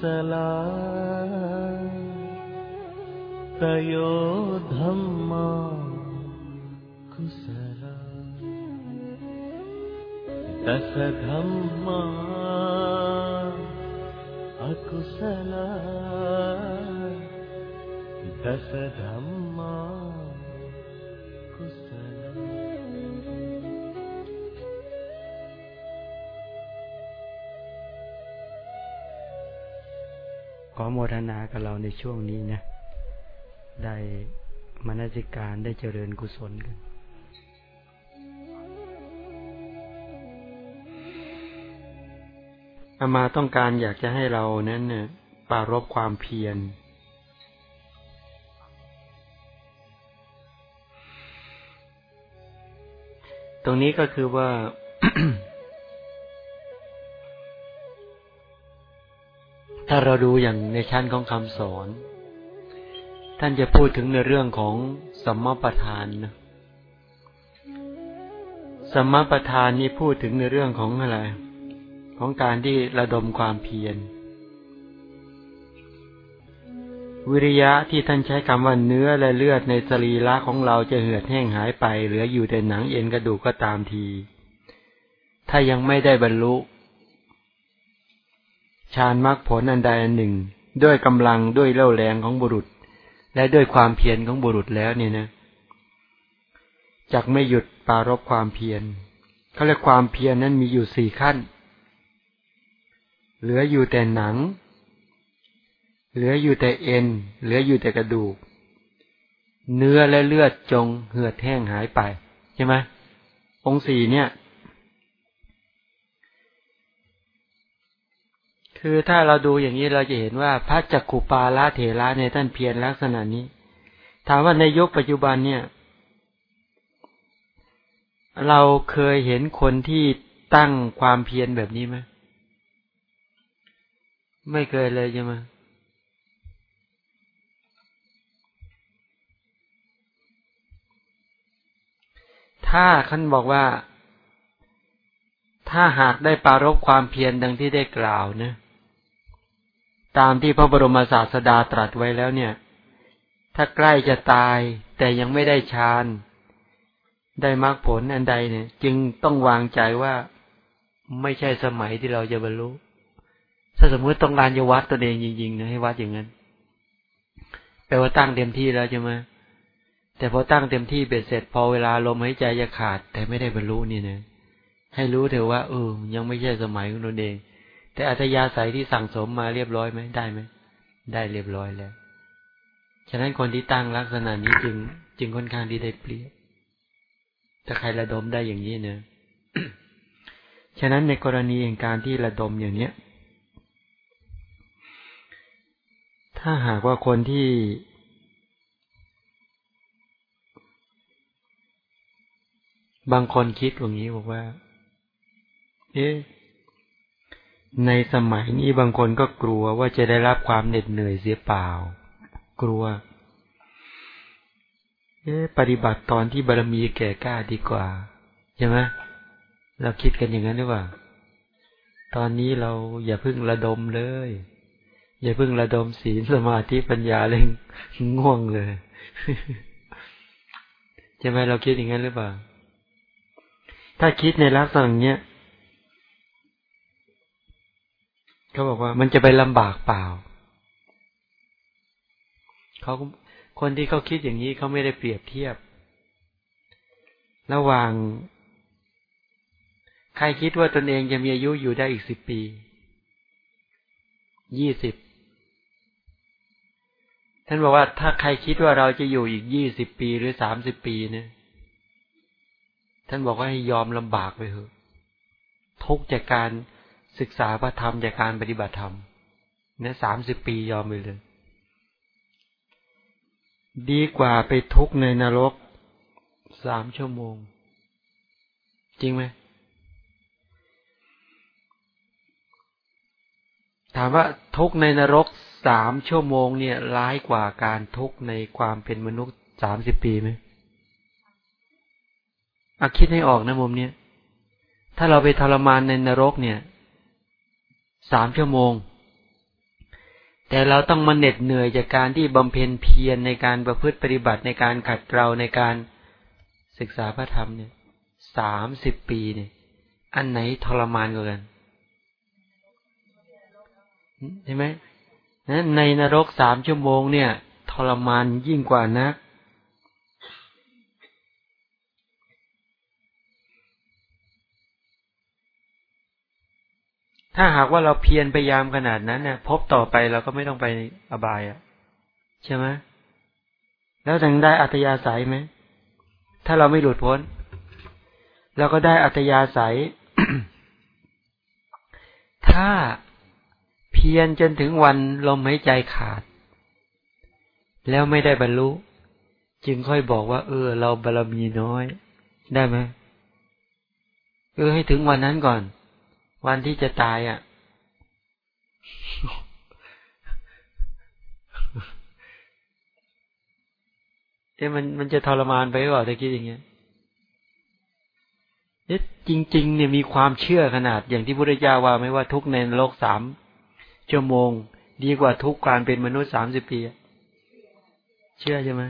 अकुशला तयो धम्मा कुशला दश धम्मा अकुशला दश धम्मा ช่วงนี้นะ ได้มนสิการได้เจริญกุศลกันอามาต้องการอยากจะให้เรานั้นเนี่ยปรารบความเพียร ตรงนี้ก็คือว่า ถ้าเราดูอย่างในชั้นของคำสอน ท่านจะพูดถึงในเรื่องของสัมมาประธานนะสัมมาประธานนี้พูดถึงในเรื่องของอะไร ของการที่ระดมความเพียร วิริยะที่ท่านใช้คำว่าเนื้อและเลือดในสรีระของเราจะเหือดแห้งหายไป เหลืออยู่แต่หนังเอ็นกระดูกก็ตามที ถ้ายังไม่ได้บรรลุ ฌานมรรคผลอันใดอันหนึ่ง ด้วยกำลังด้วยเล่าแรงของบุรุษ และด้วยความเพียรของบุรุษแล้วเนี่ยนะจักไม่หยุดปารบความเพียรเขาเรียกความเพียรนั้นมีอยู่สี่ขั้น เหลืออยู่แต่หนัง เหลืออยู่แต่เอ็น เหลืออยู่แต่กระดูก เนื้อและเลือดจงเหือดแห้งหายไป ใช่ไหมองค์สี่เนี่ย คือถ้าเราดูอย่างนี้เราจะเห็นว่าพระจักขุปาละเถระในท่านเพียรลักษณะนี้ ถามว่าในยุคปัจจุบันเนี่ย เราเคยเห็นคนที่ตั้งความเพียรแบบนี้ไหมไม่เคยเลยใช่ไหมถ้าท่านบอกว่า ถ้าหากได้ปารบความเพียรดังที่ได้กล่าวเนะ ตามที่พระบรมศาสดาตรัสไว้แล้วเนี่ย ถ้าใกล้จะตายแต่ยังไม่ได้ฌาน ได้มรรคผลอันใดเนี่ย จึงต้องวางใจว่าไม่ใช่สมัยที่เราจะบรรลุ ถ้าสมมติต้องการจะวัดตัวเองจริงๆนะให้วัดอย่างนั้นแปลว่าตั้งเต็มที่แล้วใช่ไหมแต่พอตั้งเต็มที่เบ็ดเสร็จ พอเวลาลมหายใจจะขาด แต่ไม่ได้บรรลุนี่นะให้รู้เถอะว่าเออยังไม่ใช่สมัยของตนเอง แต่อัธยาศัยที่สั่งสมมาเรียบร้อยไหมได้ไหมได้เรียบร้อยแล้ว ฉะนั้นคนที่ตั้งลักษณะนี้จึง จึงค่อนข้างที่ได้เปรียบถ้าใครระดมได้อย่างนี้เนะฉะนั้นในกรณีแห่งการที่ระดมอย่างเนี้ย ถ้าหากว่าคนที่ บางคนคิดอย่างนี้บอกว่า เอ๊ะ ในสมัยนี้บางคนก็กลัวว่าจะได้รับความเหน็ดเหนื่อยเสียเปล่า กลัวเอ๊ปฏิบัติตอนที่บารมีแก่กล้าดีกว่าใช่ไหมเราคิดกันอย่างนั้นหรือเปล่า ตอนนี้เราอย่าพึ่งระดมเลย อย่าพึ่งระดมศีลสมาธิปัญญาเลยง่วงเลยใช่ไหมเราคิดอย่างนั้นหรือเปล่า ถ้าคิดในลักษณะเนี้ย เขาบอกว่ามันจะไปลำบากเปล่าเขาคนที่เขาคิดอย่างนี้เขาไม่ได้เปรียบเทียบ ระหว่าง ใครคิดว่าตนเองจะมีอายุอยู่ได้อีกสิบปี ยี่สิบ ท่านบอกว่าถ้าใครคิดว่าเราจะอยู่อีกยี่สิบปีหรือสามสิบปีเนี่ย ท่านบอกว่าให้ยอมลำบากไปเถอะ ทุกจากการ ศึกษาพระธรรมจากการปฏิบัติธรรมเนี่ยสามสิบปียอมไปเลย ดีกว่าไปทุกในนรกสามชั่วโมง จริงไหมถามว่าทุกในนรกสามชั่วโมงเนี่ยร้ายกว่าการทุกในความเป็นมนุษย์สามสิบปีไหมอาคิดให้ออกนะมุมเนี้ยถ้าเราไปทรมานในนรกเนี่ย สามชั่วโมง แต่เราต้องมาเหน็ดเหนื่อยจากการที่บำเพ็ญเพียรในการประพฤติปฏิบัติในการขัดเกลาในการศึกษาพระธรรมเนี่ยสามสิบปีเนี่ย อันไหนทรมานกว่ากันใช่ไหมนะในนรกสามชั่วโมงเนี่ย ทรมานยิ่งกว่านะ ถ้าหากว่าเราเพียรพยายามขนาดนั้นเนี่ยพบต่อไปเราก็ไม่ต้องไปอบายอะใช่ไหมแล้วถึงได้อัตยาศัยไหมถ้าเราไม่หลุดพ้นเราก็ได้อัตยาศัย ถ้าเพียรจนถึงวันลมหายใจขาด แล้วไม่ได้บรรลุ จึงค่อยบอกว่า เออ เราบารมีน้อย ได้ไหมเออให้ถึงวันนั้นก่อน วันที่จะตายอะ่ะ เอ๊ะมันมันจะทรมานไปหรือเปล่าถ้าคิดอย่างเงี้ยเอ๊ะจริง ๆ เนี่ยมีความเชื่อขนาด อย่างที่พุทธเจ้าว่าไม่ว่าทุกในโลกสามชั่วโมง ดีกว่าทุกการเป็นมนุษย์สามสิบปีเชื่อใช่ไหม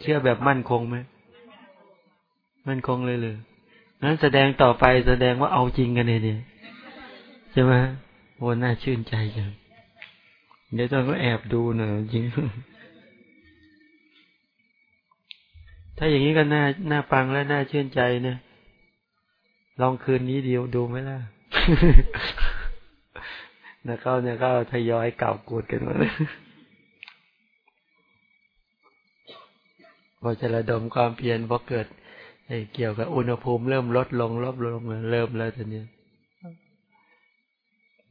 เชื่อแบบมั่นคงไหมมั่นคงเลยเลย นั้นแสดงต่อไปแสดงว่าเอาจริงกันเนี่ยใช่ไหมโอ้น่าชื่นใจจังเดี๋ยวต้องก็แอบดูหน่อยจริง ถ้าอย่างนี้ก็น่าน่าฟังและน่าชื่นใจนะลองคืนนี้เดียวดูไหมล่ะนะเขาเนี่ยก็ทยอยเก่ากูดกันมาเลยพอจะระดมความเพียรพอเกิด เกี่ยวกับอุณหภูมิเริ่มลดลงลดลงเริ่มแล้วทีนี้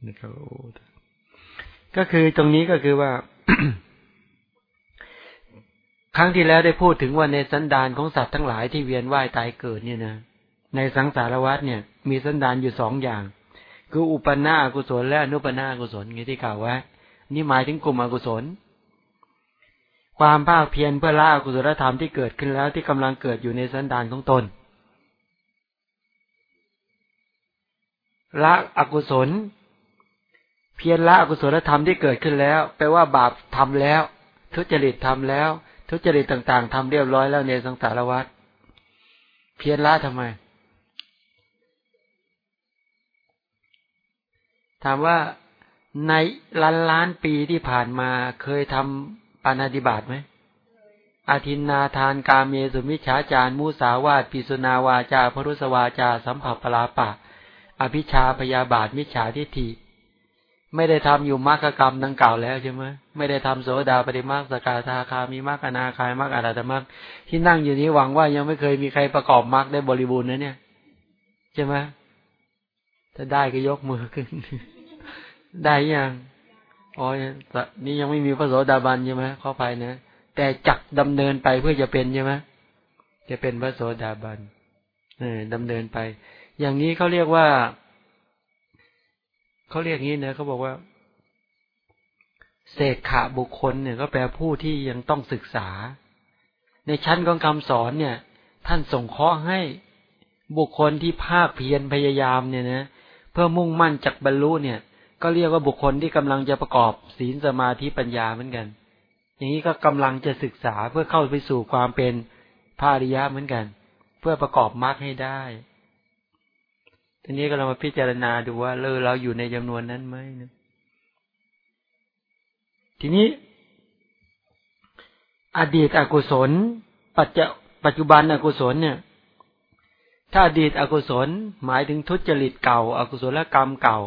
นะครับก็คือตรงนี้ก็คือว่า ครั้งที่แล้วได้พูดถึงว่าในสันดานของสัตว์ทั้งหลายที่เวียนว่ายตายเกิดเนี่ยนะในสังสารวัฏเนี่ย มีสันดานอยู่สองอย่าง คืออุปนากุศลและอนุปนากุศลไงที่กล่าวไว้นี่หมายถึงกลุ่มอกุศล ความภาคเพียรเพื่อละอกุศลธรรมที่เกิดขึ้นแล้วที่กำลังเกิดอยู่ในสันดานของตนละอกุศล เพียรละอกุศลธรรมที่เกิดขึ้นแล้ว แปลว่าบาปทำแล้ว ทุจริตทำแล้ว ทุจริตต่างๆทำเรียบร้อยแล้วในสังสารวัฏเพียรละทำไม ถามว่าในล้านล้านปีที่ผ่านมาเคยทำ ปานาติบาตไหมอาทินนาทานกาเมสุมิชฌาจารมุสาวาตปิสุนาวาจาพรุสวาจา สัมผัสปลาปะ อภิชาพยาบาทมิจฉาทิฏฐิไม่ได้ทำอยู่มรรคกรรมดังกล่าวแล้วใช่ไหมไม่ได้ทำโสดาปฏิมาสกาธาคามีมรรคนาคายมรรคอาราธมรรคที่นั่งอยู่นี้หวังว่ายังไม่เคยมีใครประกอบมรรคได้บริบูรณ์นะเนี่ยใช่ไหมถ้าได้ก็ยกมือขึ้น ได้ยัง อ๋อนี่ยังไม่มีพระโสดาบันใช่ไหมเข้าไปนะ แต่จักดำเนินไปเพื่อจะเป็นใช่ไหมจะเป็นพระโสดาบันเออดำเนินไป อย่างนี้เขาเรียกว่าเขาเรียกงี้นะเขาบอกว่าเศษขะบุคคลเนี่ย ก็แปลผู้ที่ยังต้องศึกษา ในชั้นของคำสอนเนี่ย ท่านส่งเคราะห์ให้บุคคลที่ภาคเพียรพยายามเนี่ยนะเพื่อมุ่งมั่นจักบรรลุเนี่ย ก็เรียกว่าบุคคลที่กำลังจะประกอบศีลสมาธิปัญญาเหมือนกัน อย่างนี้ก็กำลังจะศึกษาเพื่อเข้าไปสู่ความเป็นภาริยะเหมือนกัน เพื่อประกอบมรรคให้ได้ทีนี้ก็เรามาพิจารณาดูว่าเลอเราอยู่ในจำนวนนั้นไหมนะทีนี้ อดีตอกุศล ปัจจปัจจุบันอกุศลเนี่ย ถ้าอดีตอกุศล หมายถึงทุจริตเก่าอากุศลกรรมเก่า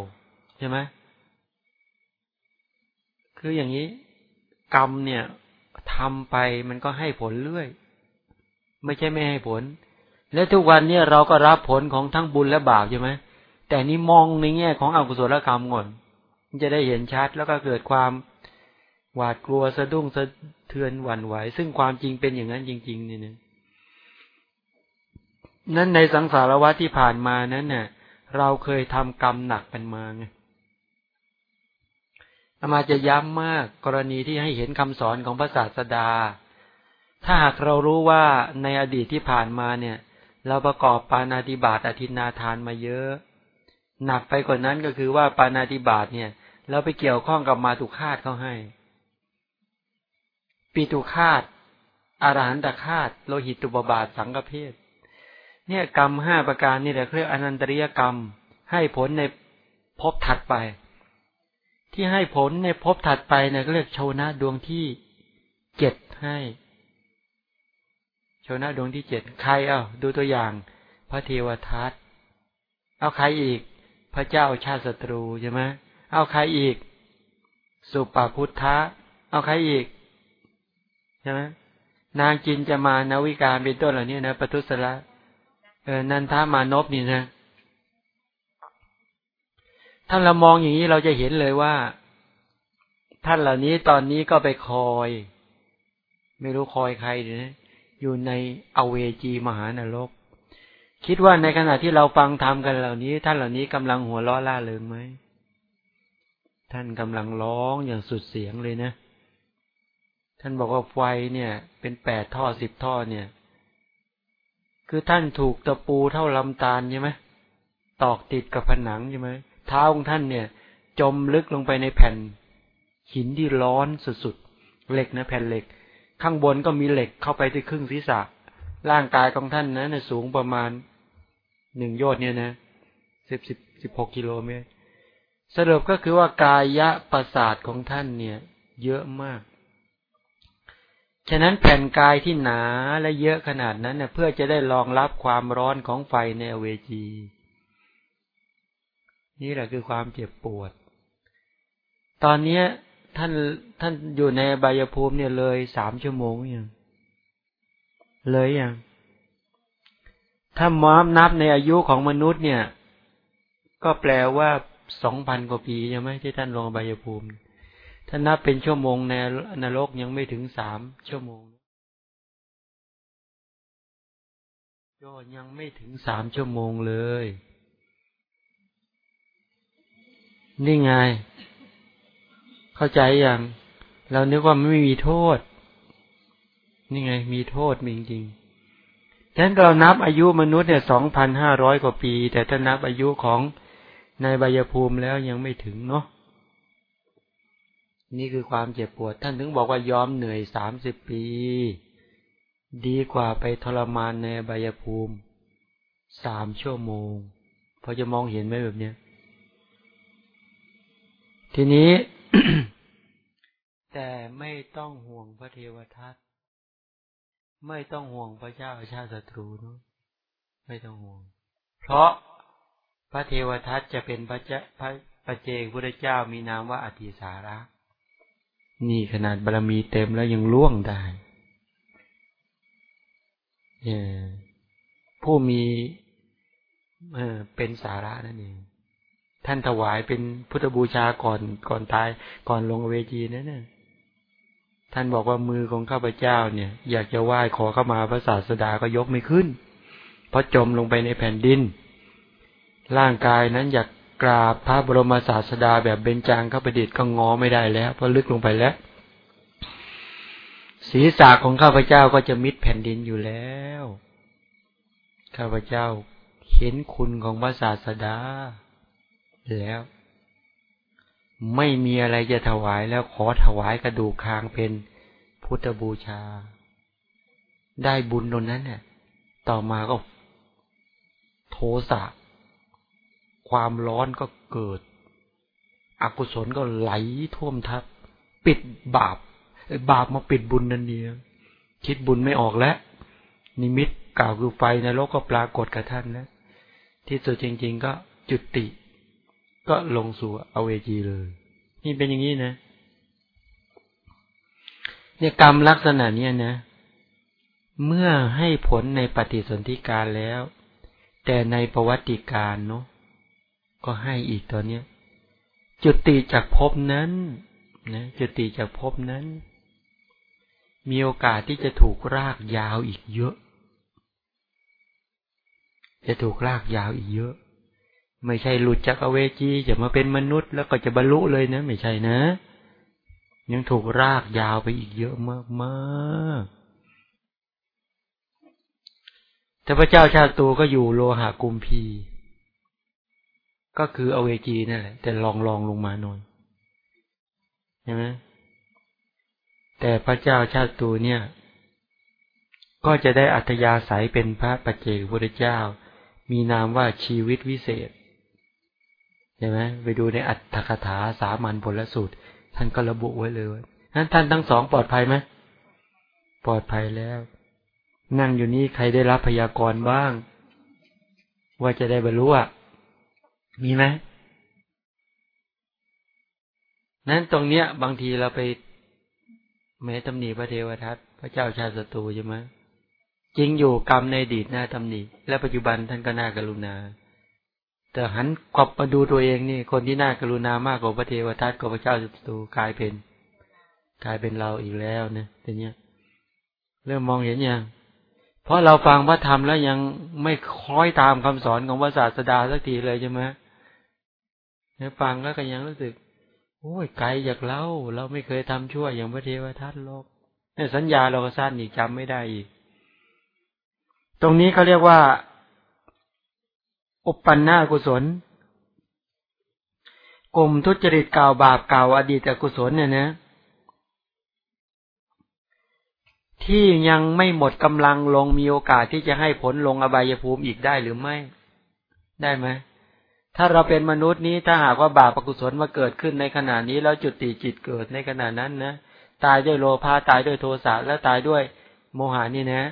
ใช่ไหม คืออย่างนี้ กรรมเนี่ยทำไปมันก็ให้ผลเรื่อย ไม่ใช่ไม่ให้ผล และทุกวันเนี่ยเราก็รับผลของทั้งบุญและบาปใช่ไหมแต่นี้มองในแง่ของอกุศลกรรมก่อนจะได้เห็นชัดแล้วก็เกิดความหวาดกลัวสะดุ้งสะเทือนหวั่นไหว ซึ่งความจริงเป็นอย่างนั้นจริง ๆ นี่นะนั้นในสังสารวัฏที่ผ่านมานั้นเนี่ยเราเคยทำกรรมหนักกันมาไง อามาจะย้ำมากกรณีที่ให้เห็นคำสอนของพระศาสดา ถ้าหากเรารู้ว่าในอดีตที่ผ่านมาเนี่ย เราประกอบปานาติบาตอธินาทานมาเยอะ หนักไปกว่านั้นก็คือว่าปานาติบาตเนี่ย เราไปเกี่ยวข้องกับมาตุคาตเขาให้ ปีตุคาตอารหันตคาตโลหิตตุบบาทสังกเพศเนี่ยกรรมห้าประการนี่แหละเรียกอนันตริยกรรม ให้ผลในภพถัดไป ที่ให้ผลในภพถัดไปเนี่ยก็เรียกโชนะดวงที่เจ็ดให้ โชนะดวงที่เจ็ดใครเอ้าดูตัวอย่าง พระเทวทัตเอาใครอีก พระเจ้าชาติศัตรูใช่ไหมเอาใครอีก สุปาพุทธะเอาใครอีกใช่ไหมนางจินจะมานาวิการเป็นต้นเหล่านี้นะปทุสละเออนันทามานพนี่นะ ท่านเรามองอย่างนี้เราจะเห็นเลยว่า ท่านเหล่านี้ตอนนี้ก็ไปคอย ไม่รู้คอยใครนะอยู่ในอเวจีมหานรก คิดว่าในขณะที่เราฟังธรรมกันเหล่านี้ ท่านเหล่านี้กำลังหัวล้อล่าเริงไหมท่านกำลังร้องอย่างสุดเสียงเลยนะ ท่านบอกว่าไฟเนี่ย เป็นแปดท่อสิบท่อเนี่ย คือท่านถูกตะปูเท่าลำตาลใช่ไหมตอกติดกับผนังใช่ไหม เท้าของท่านเนี่ย จมลึกลงไปในแผ่น หินที่ร้อนสุดๆเหล็กนะแผ่นเหล็ก ข้างบนก็มีเหล็กเข้าไปที่ครึ่งศีรษะ ร่างกายของท่านนะสูงประมาณหนึ่งโยชน์เนี่ยนะสิบสิบสิบหกกิโลเมตรสรุปก็คือว่ากายะประสาทของท่านเนี่ย เยอะมาก ฉะนั้นแผ่นกายที่หนาและเยอะขนาดนั้นเน่ยเพื่อจะได้รองรับความร้อนของไฟในเวจี นี่แหละคือความเจ็บปวด ตอนเนี้ยท่านท่านอยู่ในบายภูมิเนี่ยเลยสามชั่วโมงยังเลยยังถ้ามอมนับในอายุของมนุษย์เนี่ย ก็แปลว่าสองพันกว่าปีใช่ไหมที่ท่านลงบายภูมิถ้านับเป็นชั่วโมงในนรกยังไม่ถึงสามชั่วโมงก็ยังไม่ถึงสามชั่วโมงเลย นี่ไง เข้าใจอย่าง เรานึกว่าไม่มีโทษ นี่ไง มีโทษมีจริงฉะนั้นเรานับอายุมนุษย์เนี่ยสองพันห้าร้อยกว่าปี แต่ถ้านับอายุของในใบยภูมิแล้วยังไม่ถึงเนาะนี่คือความเจ็บปวด ท่านถึงบอกว่ายอมเหนื่อยสามสิบปี ดีกว่าไปทรมานในใบยภูมิสามชั่วโมงพอจะมองเห็นไหมแบบเนี้ย ทีนี้ แต่ไม่ต้องห่วงพระเทวทัตไม่ต้องห่วงพระเจ้าชาติศัตรูนะไม่ต้องห่วง เพราะพระเทวทัตจะเป็นพระเจ้าพระปเจกพุทธเจ้ามีนามว่าอธิสาระนี่ขนาดบารมีเต็มแล้วยังล่วงได้ผู้มีเเป็นสาระนั่นเอง ท่านถวายเป็นพุทธบูชาก่อนก่อนตาย ก่อนลงเวจีนั่นน่ะท่านบอกว่ามือของข้าพเจ้าเนี่ย อยากจะไหว้ขอเข้ามาพระศาสดาก็ยกไม่ขึ้น เพราะจมลงไปในแผ่นดิน ร่างกายนั้นอยากกราบพระบรมศาสดาแบบเบญจางข้าพเดชก็งอไม่ได้แล้ว เพราะลึกลงไปแล้ว ศีรษะของข้าพเจ้าก็จะมิดแผ่นดินอยู่แล้ว ข้าพเจ้าเห็นคุณของพระศาสดา แล้ว ไม่มีอะไรจะถวายแล้วขอถวายกระดูกคางเป็นพุทธบูชา ได้บุญตรงนั้นเนี่ยต่อมาก็โทสะความร้อนก็เกิด อกุศลก็ไหลท่วมทับ ปิดบาป บาปมาปิดบุญนั่นเองคิดบุญไม่ออกแล้ว นิมิตกล่าวคือไฟในโลกก็ปรากฏกับท่านแล้วที่สุดจริง ๆ ก็จุติ ก็ลงสู่อเวจีเลย นี่เป็นอย่างนี้นะ เนี่ยกรรมลักษณะเนี้ยนะ เมื่อให้ผลในปฏิสนธิการแล้ว แต่ในประวัติการเนาะก็ให้อีกตัวเนี้ย จุติจากภพนั้นนะจุติจากภพนั้น มีโอกาสที่จะถูกรากยาวอีกเยอะ จะถูกรากยาวอีกเยอะ ไม่ใช่หลุดจากอเวจีจะมาเป็นมนุษย์ แล้วก็จะบรรลุเลยนะ ไม่ใช่นะ ยังถูกรากยาวไปอีกเยอะมากมากแต่พระเจ้าชาติตูก็อยู่โลหะกุมพี ก็คืออเวจีนั่นแหละ แต่ลองลองลงมาหน่อยใช่ไหมแต่พระเจ้าชาติตูเนี่ย ก็จะได้อัตยาศัยเป็นพระปัจเจกพุทธเจ้า มีนามว่าชีวิตวิเศษ ช่ไหมไปดูในอัตถกถาสามัญผลสูตร ท่านก็ระบุไว้เลยนั้นท่านทั้งสองปลอดภัยไหมปลอดภัยแล้ว นั่งอยู่นี้ใครได้รับพยากรณ์บ้าง ว่าจะได้บรรลุอะมีไหมนั้นตรงเนี้ย บางทีเราไปแม้ตำหนิพระเทวทัตพระเจ้าชาติศัตรูใช่ไหมจริงอยู่กรรมในอดีตหน้าตำหนิและปัจจุบันท่านก็น่ากรุณา แต่หันกลับมาดูตัวเองนี่ คนที่น่ากรุณามากกว่าพระเทวทัตกับพระเจ้าศัตรูกลายเป็น กลายเป็นเราอีกแล้วนะทีเนี้ย เริ่มมองเห็นยังเพราะเราฟังพระธรรมแล้วยังไม่คล้อยตามคำสอนของพระศาสดาสักทีเลยใช่ไหมเนี่ยฟังแล้วก็ยังรู้สึก โอ้ยไกลจากเราเราไม่เคยทำชั่วอย่างพระเทวทัตโลกเนี่ยสัญญาเราก็สั้นอีกจำไม่ได้อีก ตรงนี้เขาเรียกว่า อุปปันนากุศล กลุ่มทุจริตเก่าบาปเก่าอดีตกุศลเนี่ยนะที่ยังไม่หมดกำลังลงมีโอกาสที่จะให้ผลลงอบายภูมิอีกได้หรือไม่ ได้ไหมถ้าเราเป็นมนุษย์นี้ถ้าหากว่าบาปอกุศลมาเกิดขึ้นในขณะนี้แล้วจุดติจิตเกิดในขณะนั้นนะตายด้วยโลภะตายด้วยโทสะและตายด้วยโมหานี่นะ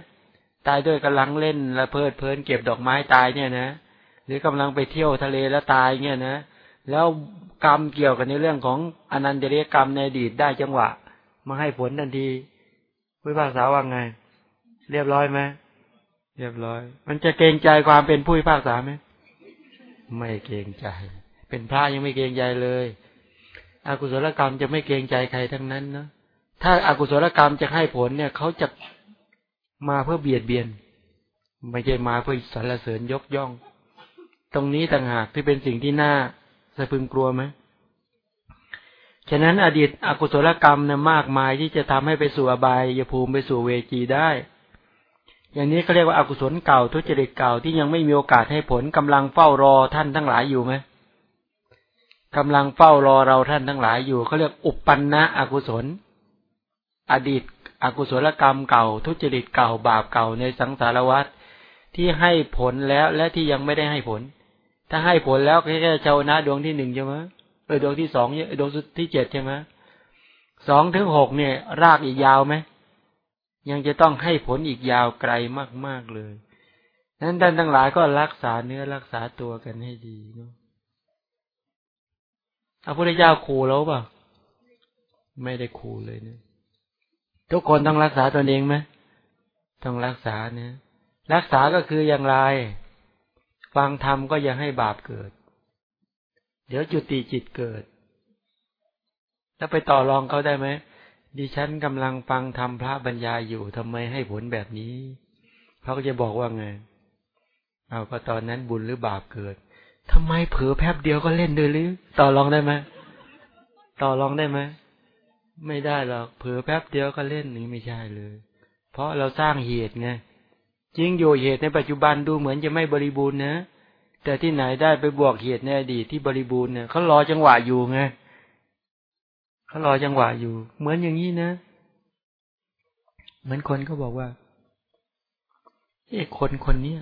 ตายด้วยกำลังเล่นและเพลิดเพลินเก็บดอกไม้ตายเนี่ยนะ หรือกำลังไปเที่ยวทะเลแล้วตายเนี่ยนะแล้วกรรมเกี่ยวกันในเรื่องของอนันตเรียกรรมในอดีตได้จังหวะ มาให้ผลทันทีผู้พากษาว่าไง เรียบร้อยไหมเรียบร้อย มันจะเกรงใจความเป็นผู้พิพากษาไหมไม่เกรงใจ เป็นพระยังไม่เกรงใจเลยอกุศลกรรมจะไม่เกรงใจใครทั้งนั้นเนาะถ้าอากุศลกรรมจะให้ผลเนี่ยเขาจะมาเพื่อเบียดเบียน ไม่ใช่มาเพื่อสรรเสริญยกย่อง ตรงนี้ต่างหากที่เป็นสิ่งที่น่าสะพึงกลัวไหมฉะนั้นอดีตอกุศลกรรมนี่ยมากมายที่จะทำให้ไปสู่อบายยภูมิไปสู่เวจีได้ อย่างนี้เขาเรียกว่าอากุศลเก่าทุจริตเก่าที่ยังไม่มีโอกาสให้ผลกำลังเฝ้ารอท่านทั้งหลายอยู่ไหมกำลังเฝ้ารอเราท่านทั้งหลายอยู่เขาเรียกอุปปันนะอกุศล อดีตอกุศลกรรมเก่า ทุจริตเก่าบาปเก่าในสังสารวัฏที่ให้ผลแล้วและที่ยังไม่ได้ให้ผล ถ้าให้ผลแล้วแค่เจ้านะดวงที่หนึ่งใช่ไหมเออดวงที่สองเนี่ยดวงที่เจ็ดใช่ไหมสองถึงหกเนี่ย รากอีกยาวไหมยังจะต้องให้ผลอีกยาวไกลมากๆเลยนั้นท่านทั้งหลายก็รักษาเนื้อรักษาตัวกันให้ดีเนาะพระพุทธเจ้าขู่แล้วป่ะไม่ได้ขู่เลยเนะทุกคนต้องรักษาตนเองไหมต้องรักษาเนะรักษาก็คืออย่างไร ฟังธรรมก็ยังให้บาปเกิด เดี๋ยวจุติจิตเกิด แล้วไปต่อรองเขาได้ไหมดิฉันกำลังฟังธรรมพระบรรยายอยู่ทำไมให้ผลแบบนี้เขาก็จะบอกว่าไง เอาก็ตอนนั้นบุญหรือบาปเกิดทำไมเผลอแป๊บเดียวก็เล่นเลยหรือ ต่อรองได้ไหมต่อรองได้ไหมไม่ได้หรอกเผลอแป๊บเดียวก็เล่นนี่ไม่ใช่เลย เพราะเราสร้างเหตุไง จริงอยู่เหตุในปัจจุบันดูเหมือนจะไม่บริบูรณ์นะ แต่ที่ไหนได้ไปบวกเหตุในอดีตที่บริบูรณ์เนี่ยเขารอจังหวะอยู่ไงเขารอจังหวะอยู่ เหมือนอย่างนี้นะ เหมือนคนก็บอกว่าเอ้คนคนเนี้ย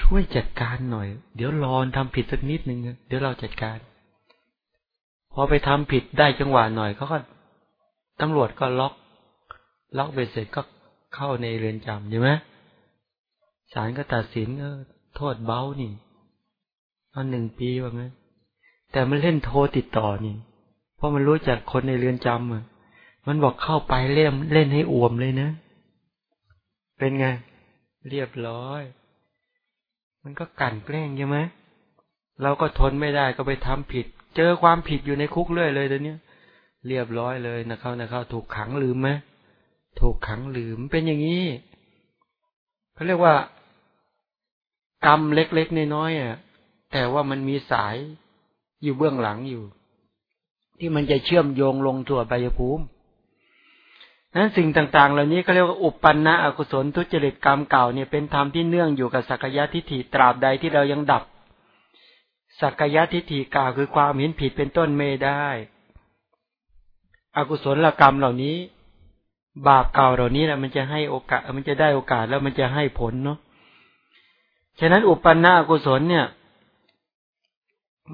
ช่วยจัดการหน่อย เดี๋ยวรอนทำผิดสักนิดหนึ่งเดี๋ยวเราจัดการ พอไปทำผิดได้จังหวะหน่อยเขาก็ตำรวจก็ล็อก ล็อกไปเสร็จก็เข้าในเรือนจำใช่ไหม ศาลก็ตัดสินเออโทษเบานี่เอาหนึ่งปีว่างั้น แต่มันเล่นโทรติดต่อนี่ เพราะมันรู้จักคนในเรือนจำอะ มันบอกเข้าไปเล่นเล่นให้อ่วมเลยนะ เป็นไง เรียบร้อย มันก็กั่นแกล้งใช่ไหมเราก็ทนไม่ได้ก็ไปทำผิด เจอความผิดอยู่ในคุกเรื่อยเลยตอนนี้เรียบร้อยเลยนะเขานะเขาถูกขังลืมไหมถูกขังลืมเป็นอย่างนี้เขาเรียกว่า กรรมเล็กๆน้อยๆอะ แต่ว่ามันมีสายอยู่เบื้องหลังอยู่ ที่มันจะเชื่อมโยงลงถั่วใบภูมินั้นสิ่งต่างๆ เหล่านี้ก็เรียกว่าอุปปันนะอกุศลทุจริตกรรมเก่าเนี่ยเป็นธรรมที่เนื่องอยู่กับสักยะทิฏฐิตราบใดที่เรายังดับ สักยะทิฏฐิกล่าวคือความเห็นผิดเป็นต้นไม่ได้ อกุศลกรรมเหล่านี้ บาปเก่าเหล่านี้แหละมันจะให้โอกาส มันจะได้โอกาสแล้วมันจะให้ผลเนาะ ฉะนั้นอุปนนะอกุศลเนี่ย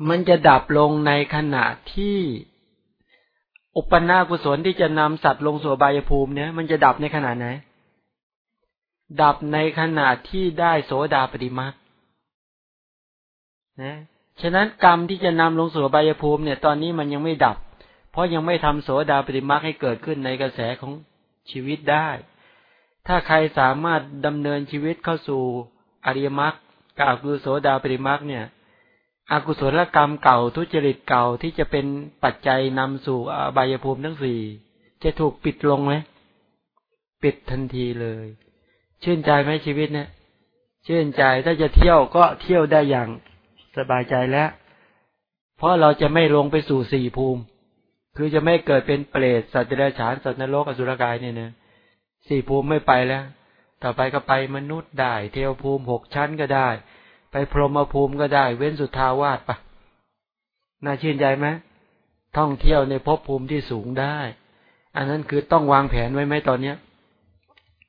มันจะดับลงในขณะที่อุปนากุศลที่จะนำสัตว์ลงสู่บายภูมิเนี่ย มันจะดับในขณะไหน ดับในขณะที่ได้โสดาปฏิมานะฉะนั้นกรรมที่จะนำลงสู่บายภูมิเนี่ย ตอนนี้มันยังไม่ดับ เพราะยังไม่ทำโสดาปฏิมาให้เกิดขึ้นในกระแสของชีวิตได้ ถ้าใครสามารถดำเนินชีวิตเข้าสู่ อริยมรรคกับคือโสดาปฏิมาเนี่ย อกุศลกรรมเก่าทุจริตเก่าที่จะเป็นปัจจัยนำสู่อบายภูมิทั้งสี่จะถูกปิดลงไหมปิดทันทีเลย ชื่นใจไหมชีวิตเนี่ยชื่นใจถ้าจะเที่ยวก็เที่ยวได้อย่างสบายใจแล้ว เพราะเราจะไม่ลงไปสู่สี่ภูมิ คือจะไม่เกิดเป็นเปรตสัตว์เดรัจฉานสัตว์นรกอสุรกายเนี่ยนะสี่ภูมิไม่ไปแล้ว ต่อไปก็ไปมนุษย์ได้ เทวภูมิหกชั้นก็ได้ ไปพรหมภูมิก็ได้ เว้นสุทาวาสปะน่าชื่นใจไหมท่องเที่ยวในภพภูมิที่สูงได้ อันนั้นคือต้องวางแผนไว้ไหมตอนเนี้ย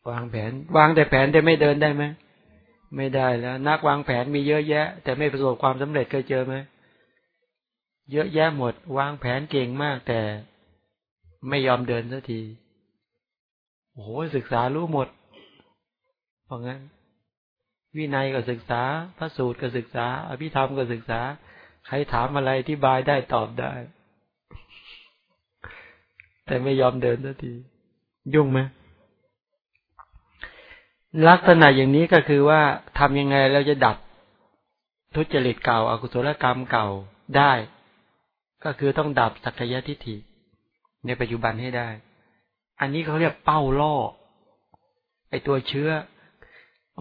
วางแผน วางแต่แผนแต่ไม่เดินได้ไหมไม่ได้แล้ว นักวางแผนมีเยอะแยะ แต่ไม่ประสบความสำเร็จเคยเจอไหมเยอะแยะหมด วางแผนเก่งมากแต่ไม่ยอมเดินสักทีโอ้โหศึกษารู้หมด เพราะงั้น วินัยก็ศึกษา พระสูตรก็ศึกษา อภิธรรมก็ศึกษา ใครถามอะไรที่บายได้ตอบได้ แต่ไม่ยอมเดินสักที ยุ่งไหมลักษณะอย่างนี้ก็คือว่าทำยังไงเราจะดับทุจริตเก่าอากุศลกรรมเก่าได้ ก็คือต้องดับสักยะทิฏฐิ ในปัจจุบันให้ได้ อันนี้เขาเรียกเป้าล่อไอตัวเชื้อ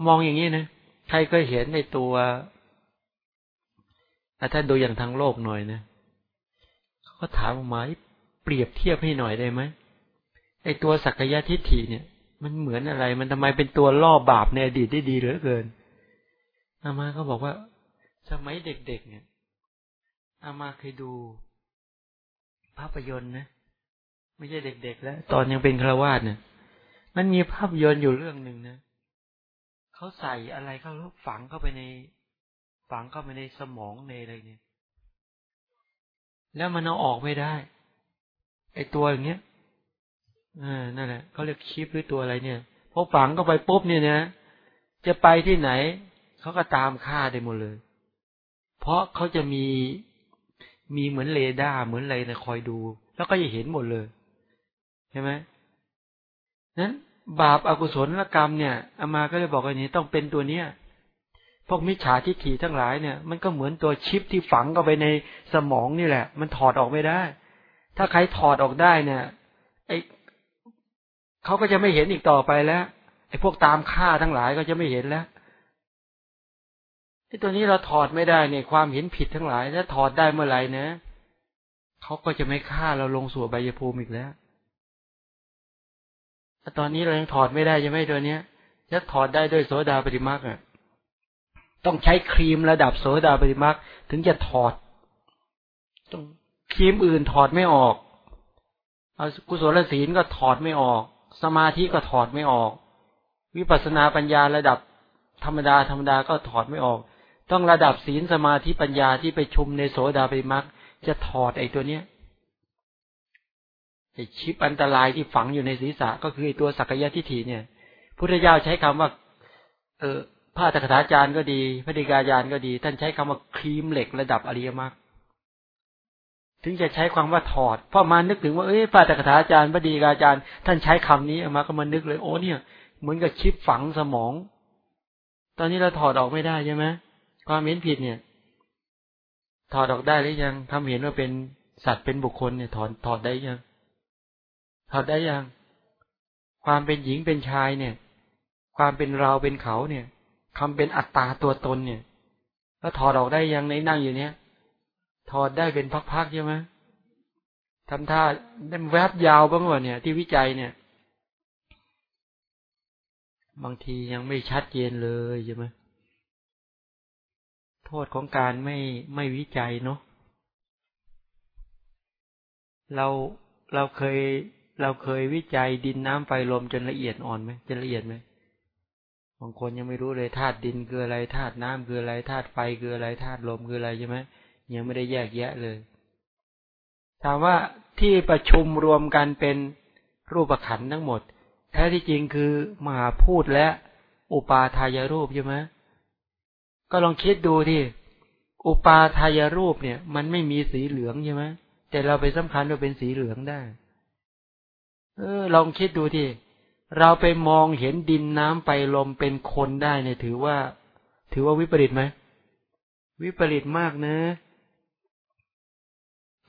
มองอย่างนี้นะใครก็เห็นในตัวถ้าดูอย่างทางโลกหน่อยนะเขาก็ถามมาเปรียบเทียบให้หน่อยได้ไหมไอตัวสักยะทิฏฐิเนี่ย มันเหมือนอะไร มันทำไมเป็นตัวล่อบาปในอดีตได้ดีเหลือเกินอามาก็บอกว่าสมัยเด็กๆเนี่ยอามาเคยดูภาพยนตร์นะไม่ใช่เด็กๆแล้ว ตอนยังเป็นคราวาสเนี่ยมันมีภาพยนตร์อยู่เรื่องหนึ่งนะ เขาใส่อะไรเขาฝังเข้าไปใน ฝังเข้าไปในสมองในอะไรเนี่ย แล้วมันเอาออกไม่ได้ ไอตัวอย่างเงี้ยอ่านั่นแหละเขาเรียกชิปหรือตัวอะไรเนี่ยพอฝังเข้าไปปุ๊บเนี่ยนะจะไปที่ไหนเขาก็ตามฆ่าได้หมดเลย เพราะเขาจะมีมีเหมือนเรดาร์เหมือนอะไรนะคอยดู แล้วก็จะเห็นหมดเลยใช่ไหมนั้น บาปอากุศลกรรมเนี่ยอามาก็เลยบอกว่านี้ต้องเป็นตัวเนี้ยพวกมิจฉาทิฏฐิทั้งหลายเนี่ยมันก็เหมือนตัวชิปที่ฝังเข้าไปในสมองนี่แหละ มันถอดออกไม่ได้ ถ้าใครถอดออกได้เนี่ยไอเขาก็จะไม่เห็นอีกต่อไปแล้วไอ้พวกตามฆ่าทั้งหลายก็จะไม่เห็นแล้วไอ้ตัวนี้เราถอดไม่ได้เนี่ยความเห็นผิดทั้งหลายถ้าถอดได้เมื่อไหร่นะเขาก็จะไม่ฆ่าเราลงสู่ใบยภูมิอีกแล้ว ตอนนี้เรายังถอดไม่ได้ใช่ไหมตัวเนี้ยจะถอดได้ด้วยโสดาปฏิมาอะต้องใช้ครีมระดับโสดาปฏิมาถึงจะถอด ต้องครีมอื่นถอดไม่ออกเอากุศลศีลก็ถอดไม่ออก สมาธิก็ถอดไม่ออก วิปัสนาปัญญาระดับธรรมดาธรรมดาก็ถอดไม่ออก ต้องระดับศีลสมาธิปัญญาที่ไปชุมในโสดาปฏิมาจะถอดไอ้ตัวเนี้ย ไอ้ชิปอันตรายที่ฝังอยู่ในศีรษะ ก็คือตัวสักยะทิฏฐิเนี่ยพุทธเจ้าใช้คำว่า เออพระตถาจารย์ก็ดี พระดิกาจารย์ก็ดี ท่านใช้คำว่าครีมเหล็กระดับอริยมรรคถึงจะใช้ความว่าถอดเพราะมานึกถึงว่าเอ้ยพระตถาจารย์พระดีกาจารย์ ท่านใช้คำนี้มาก็มานึกเลยโอ้เนี่ย เหมือนกับชิปฝังสมอง ตอนนี้เราถอดออกไม่ได้ใช่ไหมความเห็นผิดเนี่ย ถอดออกได้หรือยังทำเห็นว่าเป็นสัตว์เป็นบุคคลเนี่ย ถอดถอดได้ยัง ถอดได้ยัง ความเป็นหญิงเป็นชายเนี่ย ความเป็นเราเป็นเขาเนี่ยคำเป็นอัตตาตัวตนเนี่ยแล้วถอดออกได้ยังในนั่งอยู่เนี้ยถอดได้เป็นพักๆใช่ไหมทำท่าได้แวบยาวบ้างวะเนี่ย ที่วิจัยเนี่ย บางทียังไม่ชัดเจนเลยใช่ไหมโทษของการไม่ไม่วิจัยเนาะเราเราเคย เราเคยวิจัยดินน้ำไฟลมจนละเอียดอ่อนไหมจนละเอียดไหมบางคนยังไม่รู้เลยธาตุดินคืออะไรธาตุน้ำคืออะไรธาตุไฟคืออะไรธาตุลมคืออะไรใช่ไหมยังไม่ได้แยกแยะเลย ถามว่าที่ประชุมรวมกันเป็นรูปขันทั้งหมด แท้ที่จริงคือมหาพูดและอุปาทายรูปใช่ไหมก็ลองคิดดูที่อุปาทายรูปเนี่ย มันไม่มีสีเหลืองใช่ไหมแต่เราไปสำคัญว่าเป็นสีเหลืองได้ เออลองคิดดูที่เราไปมองเห็นดินน้ำไปลมเป็นคนได้เนี่ยถือว่า ถือว่าวิปริตไหมวิปริตมากนะ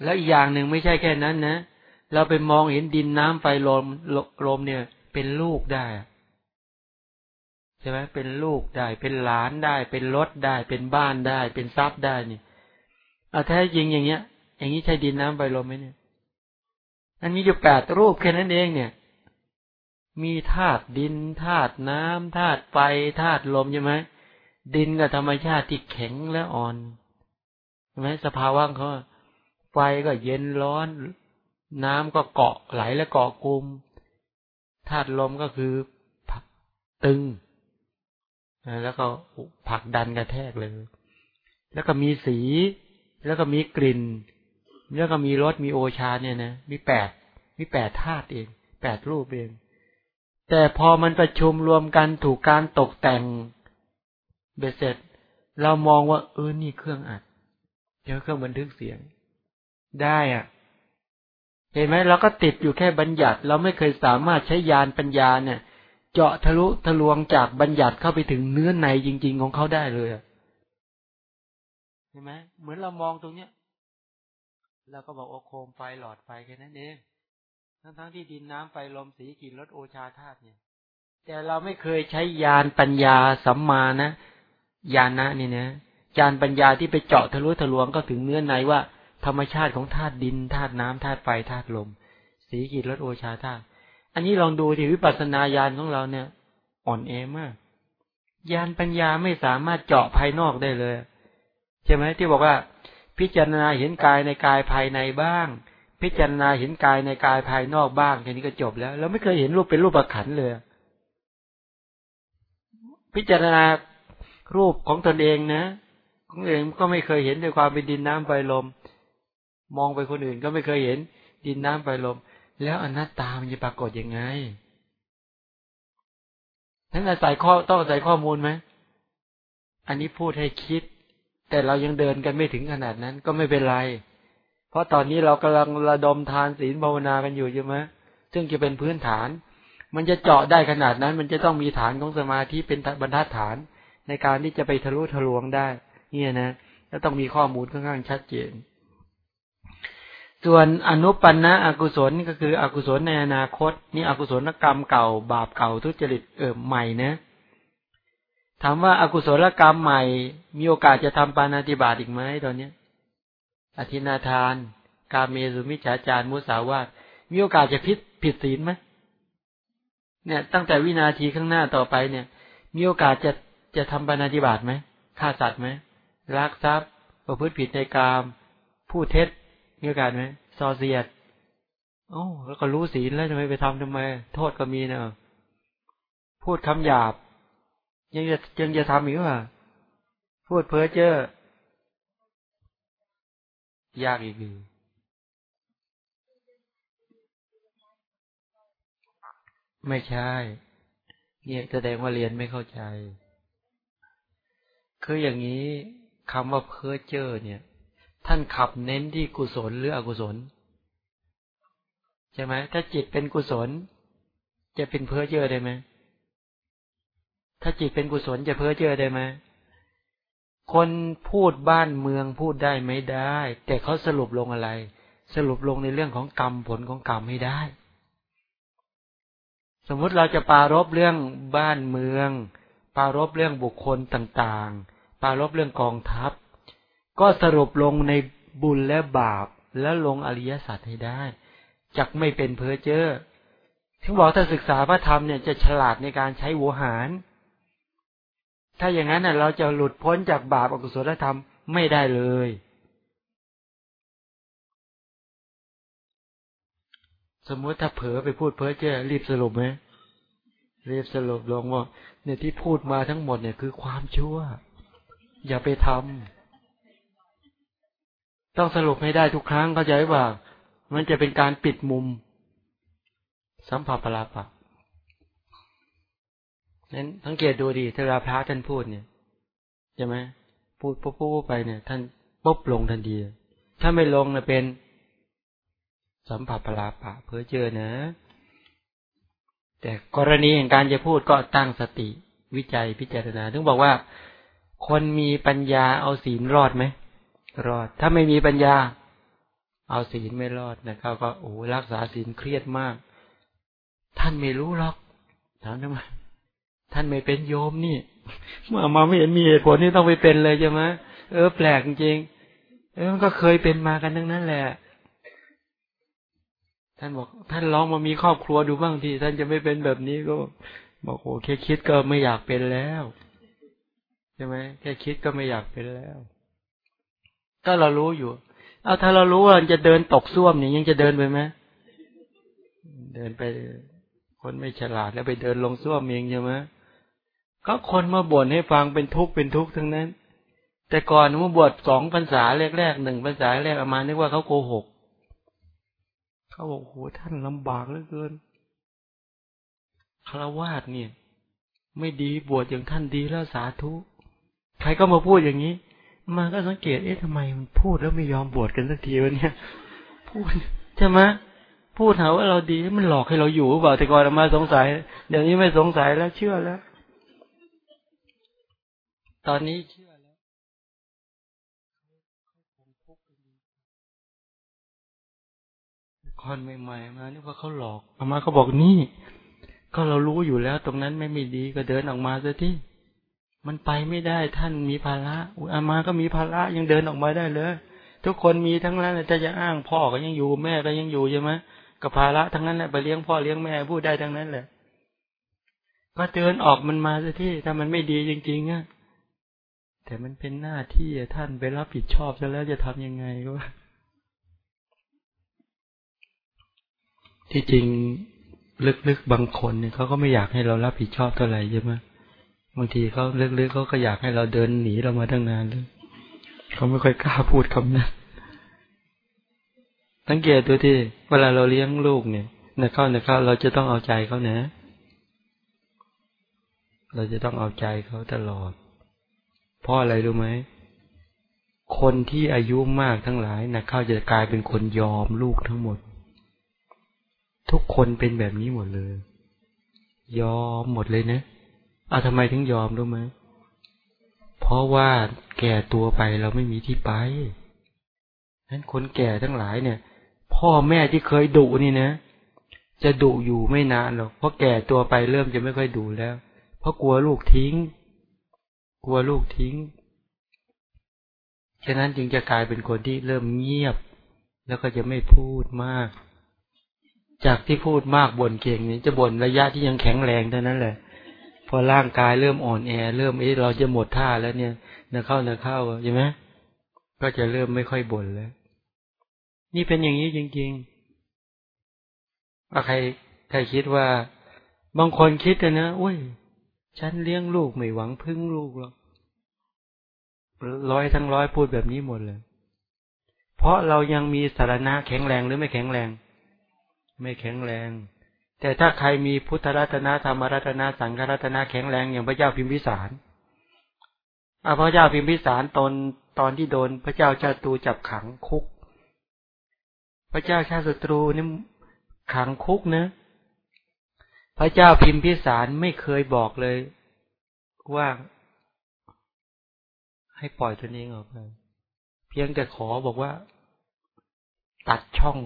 แล้วอีกอย่างหนึ่งไม่ใช่แค่นั้นนะ เราไปมองเห็นดินน้ำไฟลมลมเนี่ย เป็นลูกได้ใช่ไหมเป็นลูกได้ เป็นหลานได้ เป็นรถได้ เป็นบ้านได้ เป็นทรัพย์ได้นี่เอาแท้จริงอย่างเงี้ย อย่างนี้ใช่ดินน้ำไฟลมไหมเนี่ย อันนี้อยู่แปดรูปแค่นั้นเองเนี่ย มีธาตุดินธาตุน้ำธาตุไฟธาตุลมใช่ไหมดินกับธรรมชาติที่แข็งและอ่อนใช่ไหมสภาวะเขาไฟก็เย็นร้อน น้ำก็เกาะไหลและเกาะกลุ่มธาตุลมก็คือตึง แล้วก็ผลักดันกระแทกเลย แล้วก็มีสี แล้วก็มีกลิ่น แล้วก็มีรสมีโอชาเนี่ยนะมีแปดมีแปดธาตุเองแปดรูปเอง แต่พอมันประชุมรวมกันถูกการตกแต่งเบ็ดเสร็จ เรามองว่า เออนี่เครื่องอัดเดี๋ยวเครื่องบันทึกเสียง ได้อะ เห็นไหมเราก็ติดอยู่แค่บัญญัติ เราไม่เคยสามารถใช้ยานปัญญาเนี่ย เจาะทะลุทะลวงจากบัญญัติเข้าไปถึงเนื้อในจริง ๆ ของเขาได้เลยเห็นไหมเหมือนเรามองตรงเนี้ย เราก็บอกโอโคมไฟหลอดไฟแค่นั้นเอง ทั้งๆที่ดินน้ำไฟลมสีกลิ่นรสโอชาธาตุเนี่ย แต่เราไม่เคยใช้ยานปัญญาสัมมานะยานะนี่นะยานปัญญาที่ไปเจาะทะลุทะลวงก็ถึงเนื้อในว่า ธรรมชาติของธาตุดินธาตุน้ำธาตุไฟธาตุลม สีกลิ่นรสโอชาธาตุอันนี้ลองดูที่วิปัสสนาญาณของเราเนี่ย อ่อนแอมากญาณปัญญาไม่สามารถเจาะภายนอกได้เลยใช่ไหมที่บอกว่า พิจารณาเห็นกายในกายภายในบ้าง พิจารณาเห็นกายในกายภายนอกบ้างแค่นี้ก็จบแล้วเราไม่เคยเห็นรูปเป็นรูปประขันเลย พิจารณารูปของตนเองนะ ของเองก็ไม่เคยเห็นด้วยความเป็นดินน้ำไฟลม มองไปคนอื่นก็ไม่เคยเห็น ดินน้ำไฟลม แล้วอนัตตามันจะปรากฏยังไงนั้นอาศัยข้อต้องอาศัยข้อมูลไหมอันนี้พูดให้คิด แต่เรายังเดินกันไม่ถึงขนาดนั้นก็ไม่เป็นไร เพราะตอนนี้เรากำลังระดมทานศีลภาวนากันอยู่ใช่ไหมซึ่งจะเป็นพื้นฐาน มันจะเจาะได้ขนาดนั้น มันจะต้องมีฐานของสมาธิเป็นบรรทัดฐาน ในการที่จะไปทะลุทะลวงได้เนี่ยนะแล้วต้องมีข้อมูลค่อนข้างชัดเจน ส่วนอนุปันนะอกุศลก็คืออกุศลในอนาคต นี่อกุศลกรรมเก่า บาปเก่าทุจริตเอิบใหม่นะ ถามว่าอากุศลกรรมใหม่ มีโอกาสจะทำปานาติบาตอีกไหมตอนเนี้ยอธินาทาน กาเมสุมิจฉาจารมุสาวาตมีโอกาสจะผิดผิดศีลไหมเนี่ย ตั้งแต่วินาทีข้างหน้าต่อไปเนี่ย มีโอกาสจะจะทำปานาติบาตไหมฆ่าสัตว์ไหมรักทรัพย์ ประพฤติผิดในกามพูดเท็จมีโอกาสไหมซอเสียดโอ้แล้วก็รู้ศีลแล้วทำไมไปทำทำไม โทษก็มีเนอะพูดคำหยาบ ยังจะยังจะทำอีกว่าพูดเพ้อเจ้อยากอีกหนึ่ไม่ใช่ เนี่ยแสดงว่าเรียนไม่เข้าใจ คืออย่างนี้คำว่าเพ้อเจ้อเนี่ย ท่านขับเน้นที่กุศลหรืออกุศล ใช่ไหม ถ้าจิตเป็นกุศล จะเป็นเพ้อเจ้อได้ไหม ถ้าจิตเป็นกุศลจะเพ้อเจ้อได้ไหมคนพูดบ้านเมืองพูดได้ไม่ได้ แต่เขาสรุปลงอะไร สรุปลงในเรื่องของกรรมผลของกรรมไม่ได้ สมมุติเราจะปารบเรื่องบ้านเมือง ปารบเรื่องบุคคลต่างๆ ปารบเรื่องกองทัพ ก็สรุปลงในบุญและบาปแล้วลงอริยสัจให้ได้จักไม่เป็นเพ้อเจอร์ถึงบอกถ้าศึกษาพระธรรมเนี่ยจะฉลาดในการใช้หัวหาร ถ้าอย่างนั้นน่ะเราจะหลุดพ้นจากบาปอกุศลธรรมไม่ได้เลย สมมติถ้าเผลอไปพูดเพ้อเจ้อรีบสรุปไหมรีบสรุปลงว่าเนี่ยที่พูดมาทั้งหมดเนี่ยคือความชั่ว อย่าไปทำต้องสรุปให้ได้ทุกครั้งเข้าใจว่า มันจะเป็นการปิดมุม สัมผัสปลาปะ นั้นสังเกตดูดีเทราพระท่านพูดเนี่ยใช่ไหมพูดปุ๊บปุ๊บไปเนี่ย ท่านปุ๊บลงทันทีถ้าไม่ลงเนี่ยเป็น สัมผัสปลาปะเพื่อเจอนะ แต่กรณีแห่งการจะพูดก็ตั้งสติวิจัยพิจารณาถึงบอกว่า คนมีปัญญาเอาศีลรอดไหมรอด ถ้าไม่มีปัญญา เอาศีลไม่รอดนะครับ ก็โอ้รักษาศีลเครียดมาก ท่านไม่รู้หรอกถามทำไม ท่านไม่เป็นโยมนี่เมื่อมาไม่เห็นมีเหตุผลที่ต้องไปเป็นเลยใช่ไหมเออ แปลกจริงเออมันก็เคยเป็นมากันทั้งนั้นแหละ ท่านบอกท่านลองมามีครอบครัวดูบ้างทีท่านจะไม่เป็นแบบนี้ก็ บอกโอ้แค่คิดก็ไม่อยากเป็นแล้วใช่ไหมแค่คิดก็ไม่อยากเป็นแล้ว ก็เรารู้อยู่ เอาถ้าเรารู้ว่าจะเดินตกซ่วมนี่ยังจะเดินไปไหมเดินไป คนไม่ฉลาดแล้วไปเดินลงซ่วมเองใช่ไหม ก็คนมาบ่นให้ฟังเป็นทุกข์เป็นทุกข์ทั้งนั้น แต่ก่อนมาบวชสองพรรษาแรกๆหนึ่งพรรษาแรกอามาณนึกว่าเขาโกหกเขาบอกโหท่านลำบากเหลือเกินคารวาสเนี่ย ไม่ดีบวชอย่างท่านดีแล้วสาธุใครก็มาพูดอย่างนี้มาก็สังเกตเอ๊ะทำไมมันพูดแล้วไม่ยอมบวชกันสักทีวะเนี่ย พูดใช่ไหมพูดหาว่าเราดีมันหลอกให้เราอยู่เปล่าแต่ก่อนมาสงสัยเดี๋ยวนี้ไม่สงสัยแล้วเชื่อแล้ว ตอนนี้เชื่อแล้วเขาคนใหม่ๆมานี่ว่าเขาหลอกอามาเขาบอกนี่ ก็เรารู้อยู่แล้ว ตรงนั้นไม่มีดีก็เดินออกมาซะที่มันไปไม่ได้ท่านมีภาระอามาก็มีภาระยังเดินออกมาได้เลย ทุกคนมีทั้งนั้นถ้าจะอ้างพ่อก็ยังอยู่แม่ก็ยังอยู่ใช่ไหมกับภาระทั้งนั้นแหละไปเลี้ยงพ่อเลี้ยงแม่พูดได้ทั้งนั้นแหละก็เดินออกมันมาซะที่ถ้ามันไม่ดีจริงๆอะ แต่มันเป็นหน้าที่ท่านไปรับผิดชอบซะแล้วจะทำยังไงก็ที่จริงลึกๆบางคนเนี่ยเขาก็ไม่อยากให้เรารับผิดชอบเท่าไหร่ใช่ไหมบางทีเขาลึกๆเขาก็อยากให้เราเดินหนีเรามาตั้งนานเลยเขาไม่ค่อยกล้าพูดคำนั้นสังเกตดูที่เวลาเราเลี้ยงลูกเนี่ยนะเข้านะเข้าเราจะต้องเอาใจเขานะ เราจะต้องเอาใจเขาตลอด เพราะอะไรรู้ไหมคนที่อายุมากทั้งหลายนะเข้าจะกลายเป็นคนยอมลูกทั้งหมด ทุกคนเป็นแบบนี้หมดเลย ยอมหมดเลยนะเอาทำไมถึงยอมรู้ไหมเพราะว่าแก่ตัวไปเราไม่มีที่ไปนั้นคนแก่ทั้งหลายเนี่ย พ่อแม่ที่เคยดุนี่นะ จะดุอยู่ไม่นานหรอกเพราะแก่ตัวไปเริ่มจะไม่ค่อยดุแล้ว เพราะกลัวลูกทิ้ง กลัวลูกทิ้ง ฉะนั้นจึงจะกลายเป็นคนที่เริ่มเงียบ แล้วก็จะไม่พูดมาก จากที่พูดมากบ่นเก่งนี่จะบ่นระยะที่ยังแข็งแรงเท่านั้นแหละ พอร่างกายเริ่มอ่อนแอ เริ่มเอ๊ะเราจะหมดท่าแล้วเนี่ยเนะเข้าเนะเข้าใช่ไหมก็จะเริ่มไม่ค่อยบ่นแล้ว นี่เป็นอย่างนี้จริงๆว่าใครใครคิดว่า บางคนคิดนะ อุ้ย ฉันเลี้ยงลูกไม่หวังพึ่งลูกหรอกร้อยทั้งร้อยพูดแบบนี้หมดเลย เพราะเรายังมีสารณะแข็งแรงหรือไม่แข็งแรง ไม่แข็งแรง แต่ถ้าใครมีพุทธรัตนะธรรมรัตนะสังฆรัตนะแข็งแรงอย่างพระเจ้าพิมพิสารอาพระเจ้าพิมพิสารตอนตอนที่โดนพระเจ้าชาตูจับขังคุก พระเจ้าชาติศัตรูนี่ขังคุกเนะ พระเจ้าพิมพิสารไม่เคยบอกเลยว่าให้ปล่อยตัวเองออกไป เพียงแต่ขอบอกว่า ตัดช่อง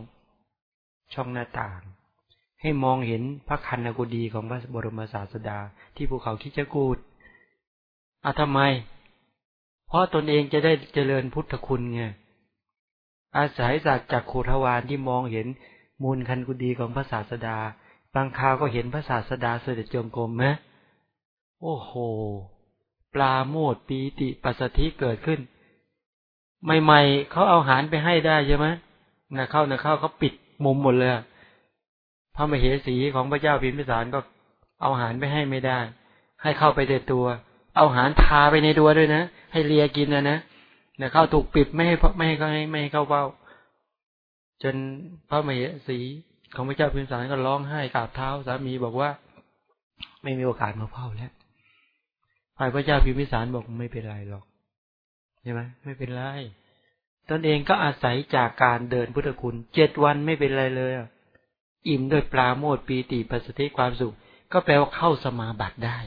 ช่องหน้าต่าง ให้มองเห็นพระคันนกุดีของพระบรมศาสดา ที่ภูเขาคิจกูดอาทำไม เพราะตนเองจะได้เจริญพุทธคุณไงอาศัยจากจากโคทวานที่มองเห็นมูลคันกุดีของพระศาสดา บางคราวก็เห็นพระศาสดาเสด็จจงกรมไหมโอ้โห ปลาโมดปีติปัสสธิเกิดขึ้น ใหม่ๆเขาเอาอาหารไปให้ได้ใช่ไหมนะเข้านะเข้าเขาปิดมุมหมดเลยพระมเหสีของพระเจ้าพิมพิสารก็เอาอาหารไปให้ไม่ได้ ให้เข้าไปในตัว เอาอาหารทาไปในตัวด้วยนะ ให้เลียกินนะนะนะเข้าถูกปิดไม่ให้ไม่ให้ไม่ให้เข้าเป้าจนพระมเหสี ของพระเจ้าพิมพิสารก็ร้องไห้กราบเท้าสามีบอกว่า ไม่มีโอกาสมาเฝ้าแล้วฝ่ายพระเจ้าพิมพิสารบอกไม่เป็นไรหรอกใช่ไหมไม่เป็นไรตนเองก็อาศัยจากการเดินพุทธคุณเจ็ดวันไม่เป็นไรเลยอิ่มด้วยปลาโมดปีติปัสสติความสุข ก็แปลว่าเข้าสมาบัติได้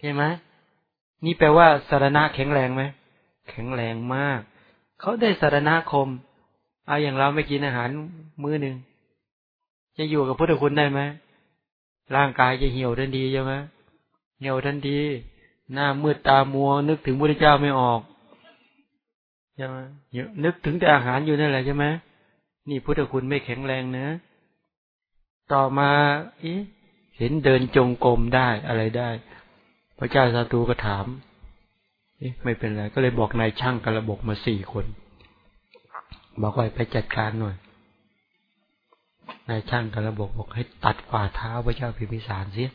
ใช่ไหมนี่แปลว่าสารณะแข็งแรงไหมแข็งแรงมาก เขาได้สารณคม เอาอย่างเราไม่กินอาหารมื้อหนึ่งจะอยู่กับพุทธคุณได้ไหมร่างกายจะเหี่ยวทันทีใช่ไหมเหี่ยวทันทีหน้ามืดตามัว นึกถึงพระเจ้าไม่ออกใช่ไหมนึกถึงแต่อาหารอยู่นั่นแหละใช่ไหมนี่พุทธคุณไม่แข็งแรงนะ ต่อมาเห็นเดินจงกรมได้อะไรได้ พระเจ้าสาตูก็ถามไม่เป็นไร ก็เลยบอกนายช่างกระบอกมาสี่คน บอกว่าไปจัดการหน่อย นายช่างกระบอกบอกให้ตัดฝ่าเท้าพระเจ้าพิมพิสารเสีย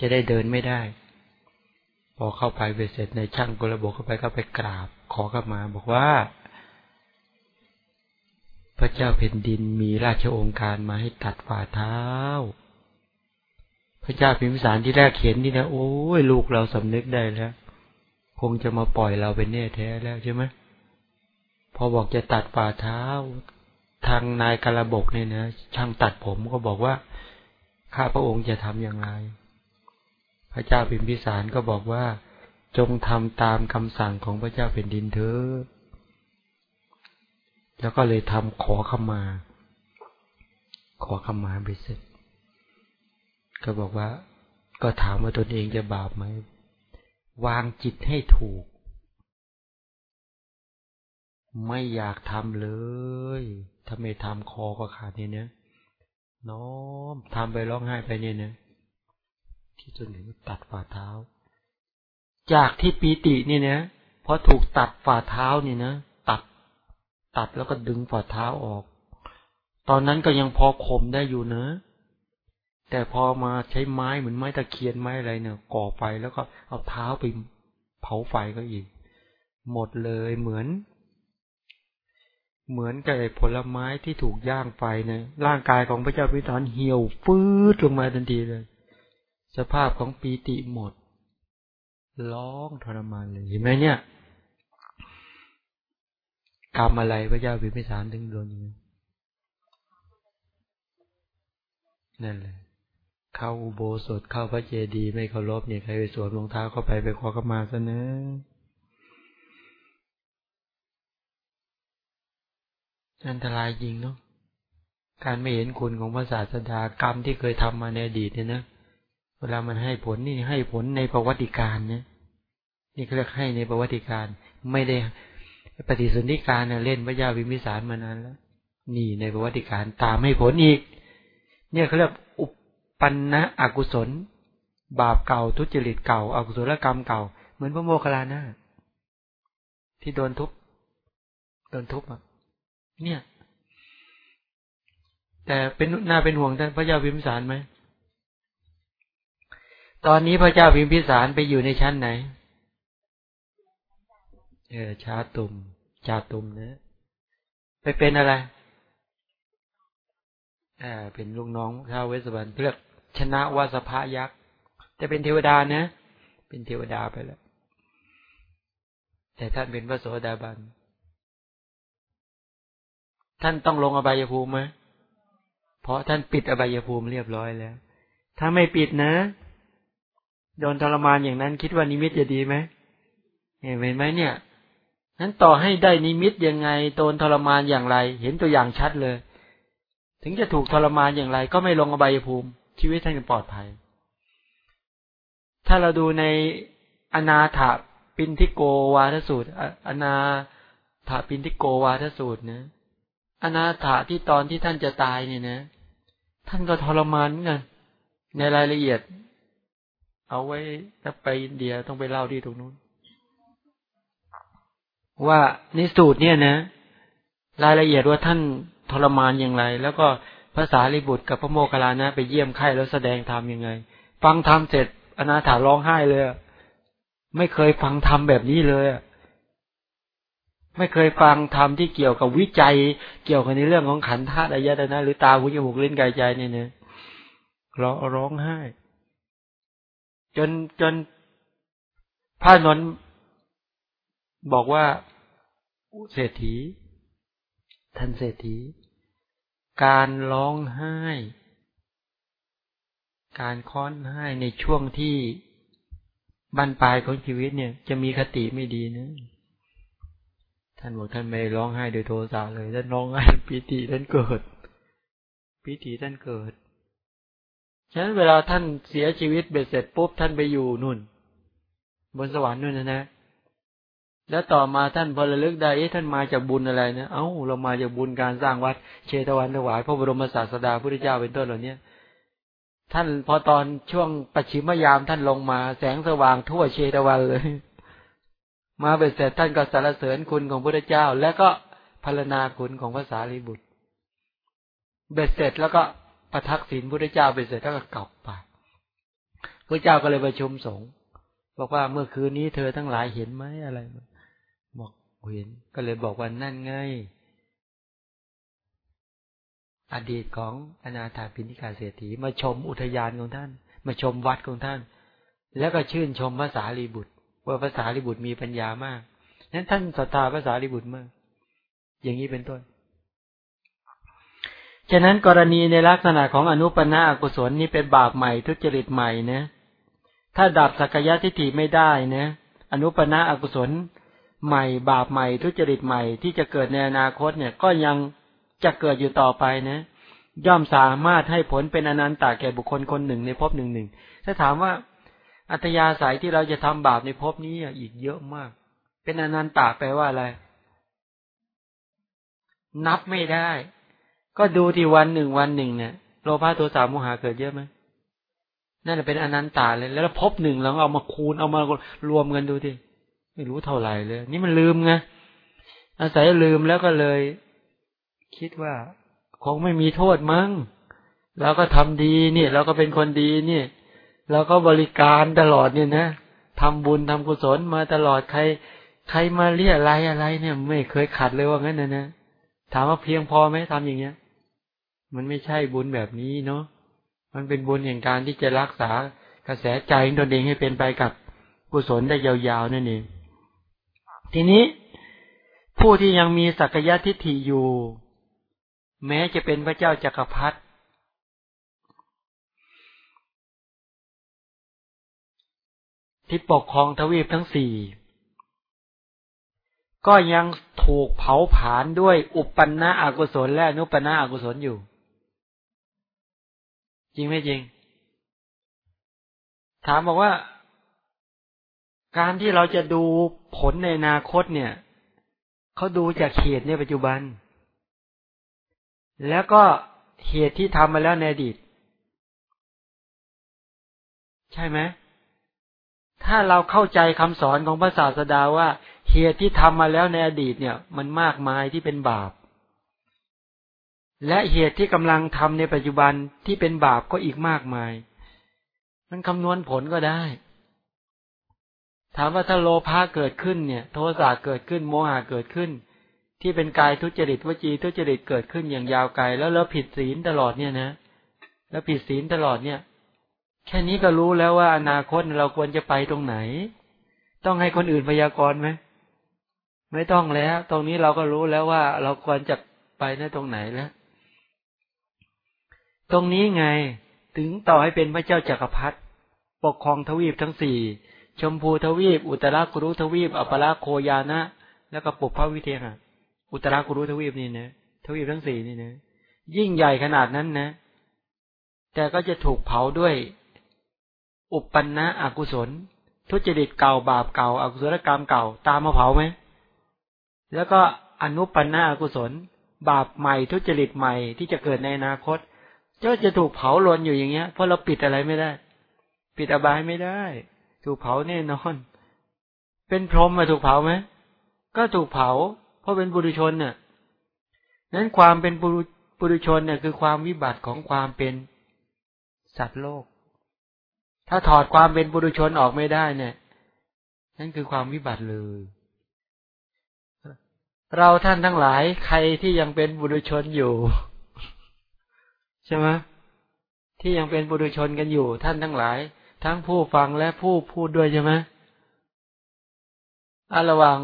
จะได้เดินไม่ได้ พอเข้าไปไปเสร็จในช่างกระบอกเข้าไปก็ไปกราบ ขอกลับมา บอกว่า พระเจ้าแผ่นดินมีราชองค์การมาให้ตัดฝ่าเท้า พระเจ้าพิมพิสารที่แรกเห็นนี่นะโอ้ยลูกเราสำนึกได้แล้ว คงจะมาปล่อยเราเป็นแน่แท้แล้วใช่ไหม พอบอกจะตัดฝ่าเท้า ทางนายกระบกเนี่ยนะช่างตัดผมก็บอกว่า ข้าพระองค์จะทำอย่างไร พระเจ้าพิมพิสารก็บอกว่า จงทำตามคำสั่งของพระเจ้าแผ่นดินเถอะแล้วก็เลยทำขอขมา ขอขมาไปเสร็จ ก็บอกว่า ก็ถามว่าตนเองจะบาปไหม วางจิตให้ถูก ไม่อยากทำเลย ถ้าไม่ทำคอก็ขาดเนี่ยนะน้อมทำไปร้องไห้ไปเนี่ยนะที่จนถึงตัดฝ่าเท้า จากที่ปีติเนี่ยนะพอถูกตัดฝ่าเท้านี่นะตัด ตัดแล้วก็ดึงฝ่าเท้าออก ตอนนั้นก็ยังพอข่มได้อยู่เนะ แต่พอมาใช้ไม้เหมือนไม้ตะเคียนไม้อะไรเนี่ยก่อไฟแล้วก็เอาเท้าไปเผาไฟก็อีก หมดเลยเหมือน เหมือนกับผลไม้ที่ถูกย่างไฟเนี่ยร่างกายของพระเจ้าพิธานเหี่ยวฟืดลงมาทันทีเลย สภาพของปีติหมด ร้องทรมานเลยเห็นไหมเนี่ยกรรมอะไรพระเจ้าพิมพิสารถึงโดนอย่างนี้นั่นแหละเข้าอุโบสถเข้าพระเจดีย์ไม่เคารพเนี่ยใครไปสวมรองเท้าเข้าไปไปขอขมาซะนะ อันตรายจริงเนาะการไม่เห็นคุณของพระศาสดากรรมที่เคยทำมาในอดีตเนี่ยนะเวลามันให้ผลนี่ให้ผลในประวัติการเนี่ยนี่เขาเรียกให้ในประวัติการ ไม่ได้ปฏิสนธิการเล่นพระยาวิมิสารมานานแล้วนี่ในประวัติการตามให้ผลอีก เนี่ยเขาเรียกอุปปันนะอกุศล บาปเก่าทุจริตเก่าอากุศลกรรมเก่า เหมือนพระโมคคัลลานะที่โดนทุบโดนทุบอะ เนี่ย แต่เป็นน่าเป็นห่วงท่านพระยาวิมพิสารไหมตอนนี้พระเจ้าพิมพิสารไปอยู่ในชั้นไหน เออชาตุมชาตุมเนะ ไปเป็นอะไรอ่าเป็นลูกน้องท้าวเวสวรรณเรียกชนะวาสภายักษ์จะเป็นเทวดานะ เป็นเทวดาไปแล้ว แต่ท่านเป็นพระโสดาบัน ท่านต้องลงอบายภูมิไหมเพราะท่านปิดอบายภูมิเรียบร้อยแล้ว ถ้าไม่ปิดนะ โดนทรมานอย่างนั้น คิดว่านิมิตจะดีไหมเห็นไหมเนี่ยนั้นต่อให้ได้นิมิตยังไงโดนทรมานอย่างไร เห็นตัวอย่างชัดเลย ถึงจะถูกทรมานอย่างไร ก็ไม่ลงอบายภูมิ ชีวิตท่านปลอดภัย ถ้าเราดูในอนาถาปินทิโกวาทสูตร อนาถาปินทิโกวาทสูตรนะ อนาถาที่ตอนที่ท่านจะตายเนี่ยนะ ท่านก็ทรมานเงินในรายละเอียด เอาไว้ถ้าไปอินเดียต้องไปเล่าที่ตรงนู้น ว่าในสูตรเนี่ยนะ รายละเอียดว่าท่านทรมานอย่างไร แล้วก็ภาษาลิบุตรกับพระโมคคัลลานะไปเยี่ยมไข้แล้วแสดงธรรมยังไง ฟังธรรมเสร็จอนาถาร้องไห้เลย ไม่เคยฟังธรรมแบบนี้เลย ไม่เคยฟังธรรมที่เกี่ยวกับวิจัย เกี่ยวกับในเรื่องของขันธ์ธาตุอายตนะหรือตาหูจมูกลิ้นกายใจเนี่ยเนี่ยร้องร้องไห้ จนจนพระนนท์บอกว่าเศรษฐีท่านเศรษฐี การร้องไห้ การค้อนไห้ในช่วงที่บรรปลายของชีวิตเนี่ย จะมีคติไม่ดีนะ ท่านบอกท่านไม่ร้องไห้โดยโทสะเลยท่านร้องไห้ปีติท่านเกิดปีติท่านเกิด ฉะนั้นเวลาท่านเสียชีวิตเบ็ดเสร็จปุ๊บท่านไปอยู่นู่น บนสวรรค์นู่นนะนะ แล้วต่อมาท่านพอระลึกได้เอ๊ะท่านมาจากบุญอะไรนะเอ้าเรามาจากบุญการสร้างวัด เชตวันถวายพระบรมศาสดาพุทธเจ้าเป็นต้นเหล่านี้ท่านพอตอนช่วงปัจฉิมยามท่านลงมา แสงสว่างทั่วเชตวันเลย มาเบ็ดเสร็จท่านก็สรรเสริญคุณของพระเจ้า แล้วก็พารณาคุณของภาษาลิบุตร เบ็ดเสร็จแล้วก็ประทักษิณพระเจ้าเบ็ดเสร็จแล้วก็กลับไปพระเจ้าก็เลยประชุมสงฆ์บอกว่าเมื่อคืนนี้เธอทั้งหลายเห็นไหมอะไรบอกเห็น ก็เลยบอกว่านั่นไงอดีตของอนาถาพินิกาเศรษฐีมาชมอุทยานของท่าน มาชมวัดของท่าน แล้วก็ชื่นชมภาษาลีบุตร ว่าภาษาลีบุตรมีปัญญามากนั้นท่านศรัทธาภาษาลีบุตรมาก อย่างนี้เป็นต้น ฉะนั้นกรณีในลักษณะของอนุปนาอกุศลนี่เป็นบาปใหม่ทุจริตใหม่นะ ถ้าดับสักยะทิฏฐิไม่ได้นะอนุปนาอกุศลใหม่บาปใหม่ทุจริตใหม่ที่จะเกิดในอนาคตเนี่ย ก็ยังจะเกิดอยู่ต่อไปนะ ย่อมสามารถให้ผลเป็นอนันตาแก่บุคคลคนหนึ่งในภพหนึ่งหนึ่งถ้าถามว่า อัตยาสายที่เราจะทำบาปในภพนี้อีกเยอะมาก เป็นอนันตาแปลว่าอะไร นับไม่ได้ ก็ดูที่วันหนึ่งวันหนึ่งเนี่ยโลภะโทสะโมหะเกิดเยอะไหมนั่นเป็นอนันตาเลย แล้วพบหนึ่งเราเอามาคูณเอามารวมกันดูดิไม่รู้เท่าไหร่เลย นี่มันลืมไงอาศัยลืมแล้วก็เลย คิดว่าคงไม่มีโทษมั้งเราก็ทำดีเนี่ยเราก็เป็นคนดีเนี่ ยเราก็บริการตลอดเนี่ยนะทำบุญทำกุศลมาตลอดใคร ใครมาเรียอะไรอะไรเนี่ย ไม่เคยขัดเลยว่างั้นนะนะถามว่าเพียงพอไหมทำอย่างเงี้ย มันไม่ใช่บุญแบบนี้เนาะมันเป็นบุญอย่างการที่จะรักษากระแสใจตนเองให้เป็นไปกับกุศลได้ยาวๆนั่นเองทีนี้ผู้ที่ยังมีสักยะทิฏฐิอยู่ แม้จะเป็นพระเจ้าจักรพรรดิ ที่ปกครองทวีปทั้งสี่ก็ยังถูกเผาผลาญด้วยอุปปันนะอกุศลและอนุปนะอกุศลอยู่ จริงไหมจริง ถามบอกว่า การที่เราจะดูผลในอนาคตเนี่ยเขาดูจากเขตในปัจจุบัน แล้วก็เหตุที่ทำมาแล้วในอดีต ใช่ไหม ถ้าเราเข้าใจคำสอนของพระศาสดาว่าเหตุที่ทำมาแล้วในอดีตเนี่ย มันมากมายที่เป็นบาป และเหตุที่กำลังทำในปัจจุบันที่เป็นบาปก็อีกมากมาย มันคำนวณผลก็ได้ ถามว่าถ้าโลภะเกิดขึ้นเนี่ย โทสะเกิดขึ้นโมหะเกิดขึ้น ที่เป็นกายทุจริตวจีทุจริตเกิดขึ้นอย่างยาวไกลแล้วเราผิดศีลตลอดเนี่ยนะ แล้วผิดศีลตลอดเนี่ย แค่นี้ก็รู้แล้วว่าอนาคตเราควรจะไปตรงไหน ต้องให้คนอื่นพยากรณ์ไหมไม่ต้องแล้ว ตรงนี้เราก็รู้แล้วว่าเราควรจะไปในตรงไหนแล้ว ตรงนี้ไงถึงต่อให้เป็นพระเจ้าจากักรพรรดิปกครองทวีปทั้งสี่ชมพูทวีป อุตรากุรุทวีป อัปราโคยานะ แล้วก็ปุพพวิเทหะอุตรากุรุทวีปนี่นะทวีปทั้งสี่นี่นะยิ่งใหญ่ขนาดนั้นนะ แต่ก็จะถูกเผาด้วย อุปปันนะอกุศล ทุจริตเก่าบาปเก่าอากุศลกรรมเก่า ตามมาเผาไหมแล้วก็อนุปันนะอกุศล บาปใหม่ทุจริตใหม่ที่จะเกิดในอนาคตก็จะถูกเผาลนอยู่อย่างเงี้ย เพราะเราปิดอะไรไม่ได้ ปิดอบายไม่ได้ ถูกเผาแน่นอน เป็นพรหมมาถูกเผาไหมก็ถูกเผา เพราะเป็นบุรุชนเนี่ยนั้นความเป็นบุรุบุรุชนเนี่ยคือความวิบัติของความเป็นสัตว์โลก ถ้าถอดความเป็นบุรุชนออกไม่ได้เนี่ย นั่นคือความวิบัติเลย เราท่านทั้งหลายใครที่ยังเป็นบุรุชนอยู่ ใช่ไหมที่ยังเป็นบุรุชนกันอยู่ ท่านทั้งหลาย ทั้งผู้ฟังและผู้พูดด้วยใช่ไหมอะระวัง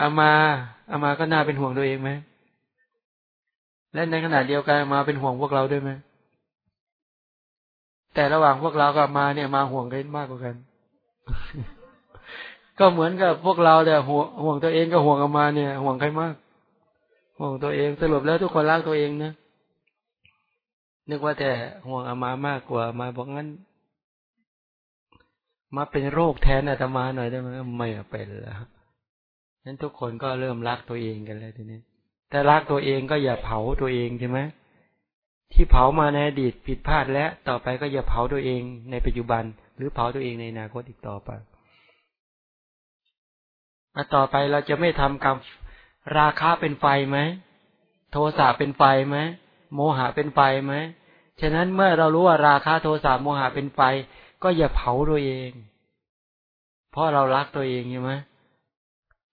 อามาอามาก็น่าเป็นห่วงตัวเองไหมและในขณะเดียวกันมาเป็นห่วงพวกเราด้วยไหม แต่ระหว่างพวกเรากับมาเนี่ยมาห่วงกันมากกว่ากัน ก็เหมือนกับพวกเราแต่ห่วงห่วงตัวเองกับห่วงอามาเนี่ย ห่วงใครมาก ห่วงตัวเองสรุปแล้วทุกคนรักตัวเองนะนึกว่าแต่ห่วงอามามากกว่ามาบอกงั้น มาเป็นโรคแทนอาตมาหน่อยได้ไหมไม่เป็นแล้วนั้นทุกคนก็เริ่มรักตัวเองกันแล้วทีนี้แต่รักตัวเองก็อย่าเผาตัวเองใช่ไหม ที่เผามาในอดีตผิดพลาดแล้วต่อไปก็อย่าเผาตัวเองในปัจจุบัน หรือเผาตัวเองในอนาคตอีกต่อไปต่อไปเราจะไม่ทำกรรมราคาเป็นไฟไหมโทสะเป็นไฟไหมโมหะเป็นไฟไหมฉะนั้นเมื่อเรารู้ว่าราคาโทสะโมหะเป็นไฟ ก็อย่าเผาตัวเอง เพราะเรารักตัวเองใช่ไหม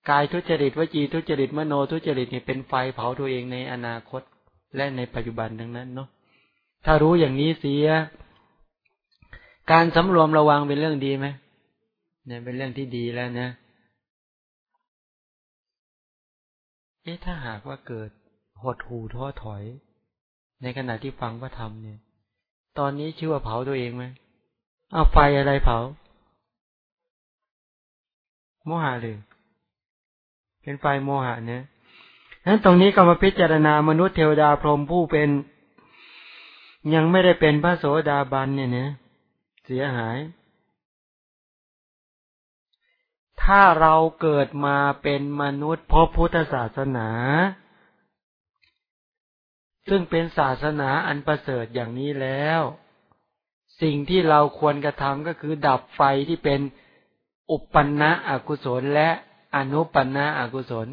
กายทุจริตวจีทุจริตมโนทุจริตนี่เป็นไฟเผาตัวเองในอนาคต และในปัจจุบันดังนั้นเนาะถ้ารู้อย่างนี้เสีย การสำรวมระวังเป็นเรื่องดีไหมเนี่ยเป็นเรื่องที่ดีแล้วนะเอ๊ะถ้าหากว่าเกิดหดหูท้อถอย ในขณะที่ฟังพระธรรมเนี่ย ตอนนี้ชื่อว่าเผาตัวเองไหมเอาไฟอะไรเผาโมหะเลยเป็นไฟโมหะเนี่ย นั้นตรงนี้ก็มาพิจารณามนุษย์เทวดาพรหมผู้เป็น ยังไม่ได้เป็นพระโสดาบันเนี่ยนะเสียหาย ถ้าเราเกิดมาเป็นมนุษย์พบพุทธศาสนา ซึ่งเป็นศาสนาอันประเสริฐอย่างนี้แล้ว สิ่งที่เราควรกระทำก็คือดับไฟที่เป็นอุปปันนะอกุศลและอนุปันนะอกุศล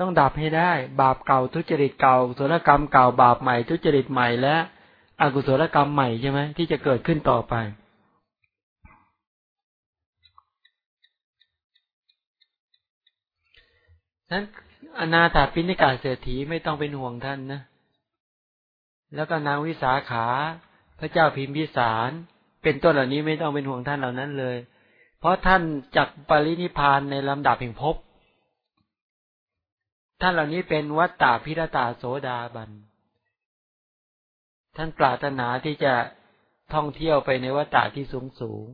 ต้องดับให้ได้ บาปเก่าทุจริตเก่ากุศลกรรมเก่าบาปใหม่ทุจริตใหม่และอกุศลกรรมใหม่ใช่ไหมที่จะเกิดขึ้นต่อไปนั้นอนาถาปิณิกาเศรษฐีไม่ต้องเป็นห่วงท่านนะ แล้วก็นางวิสาขา พระเจ้าพิมพิสาร เป็นต้นเหล่านี้ไม่ต้องเป็นห่วงท่านเหล่านั้นเลย เพราะท่านจักปรินิพานในลำดับแห่งภพ ท่านเหล่านี้เป็นวัตตาพิรตาโสดาบัน ท่านปรารถนาที่จะท่องเที่ยวไปในวัตตาที่สูงสูง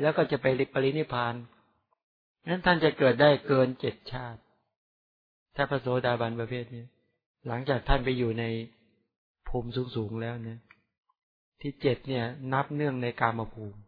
แล้วก็จะไปริปรินิพานนั้นท่านจะเกิดได้เกินเจ็ดชาติ ถ้าพระโสดาบันประเภทนี้ หลังจากท่านไปอยู่ในภูมิสูงสูงแล้วเนี่ย ที่เจ็ดเนี่ย นับเนื่องในกามภูมิ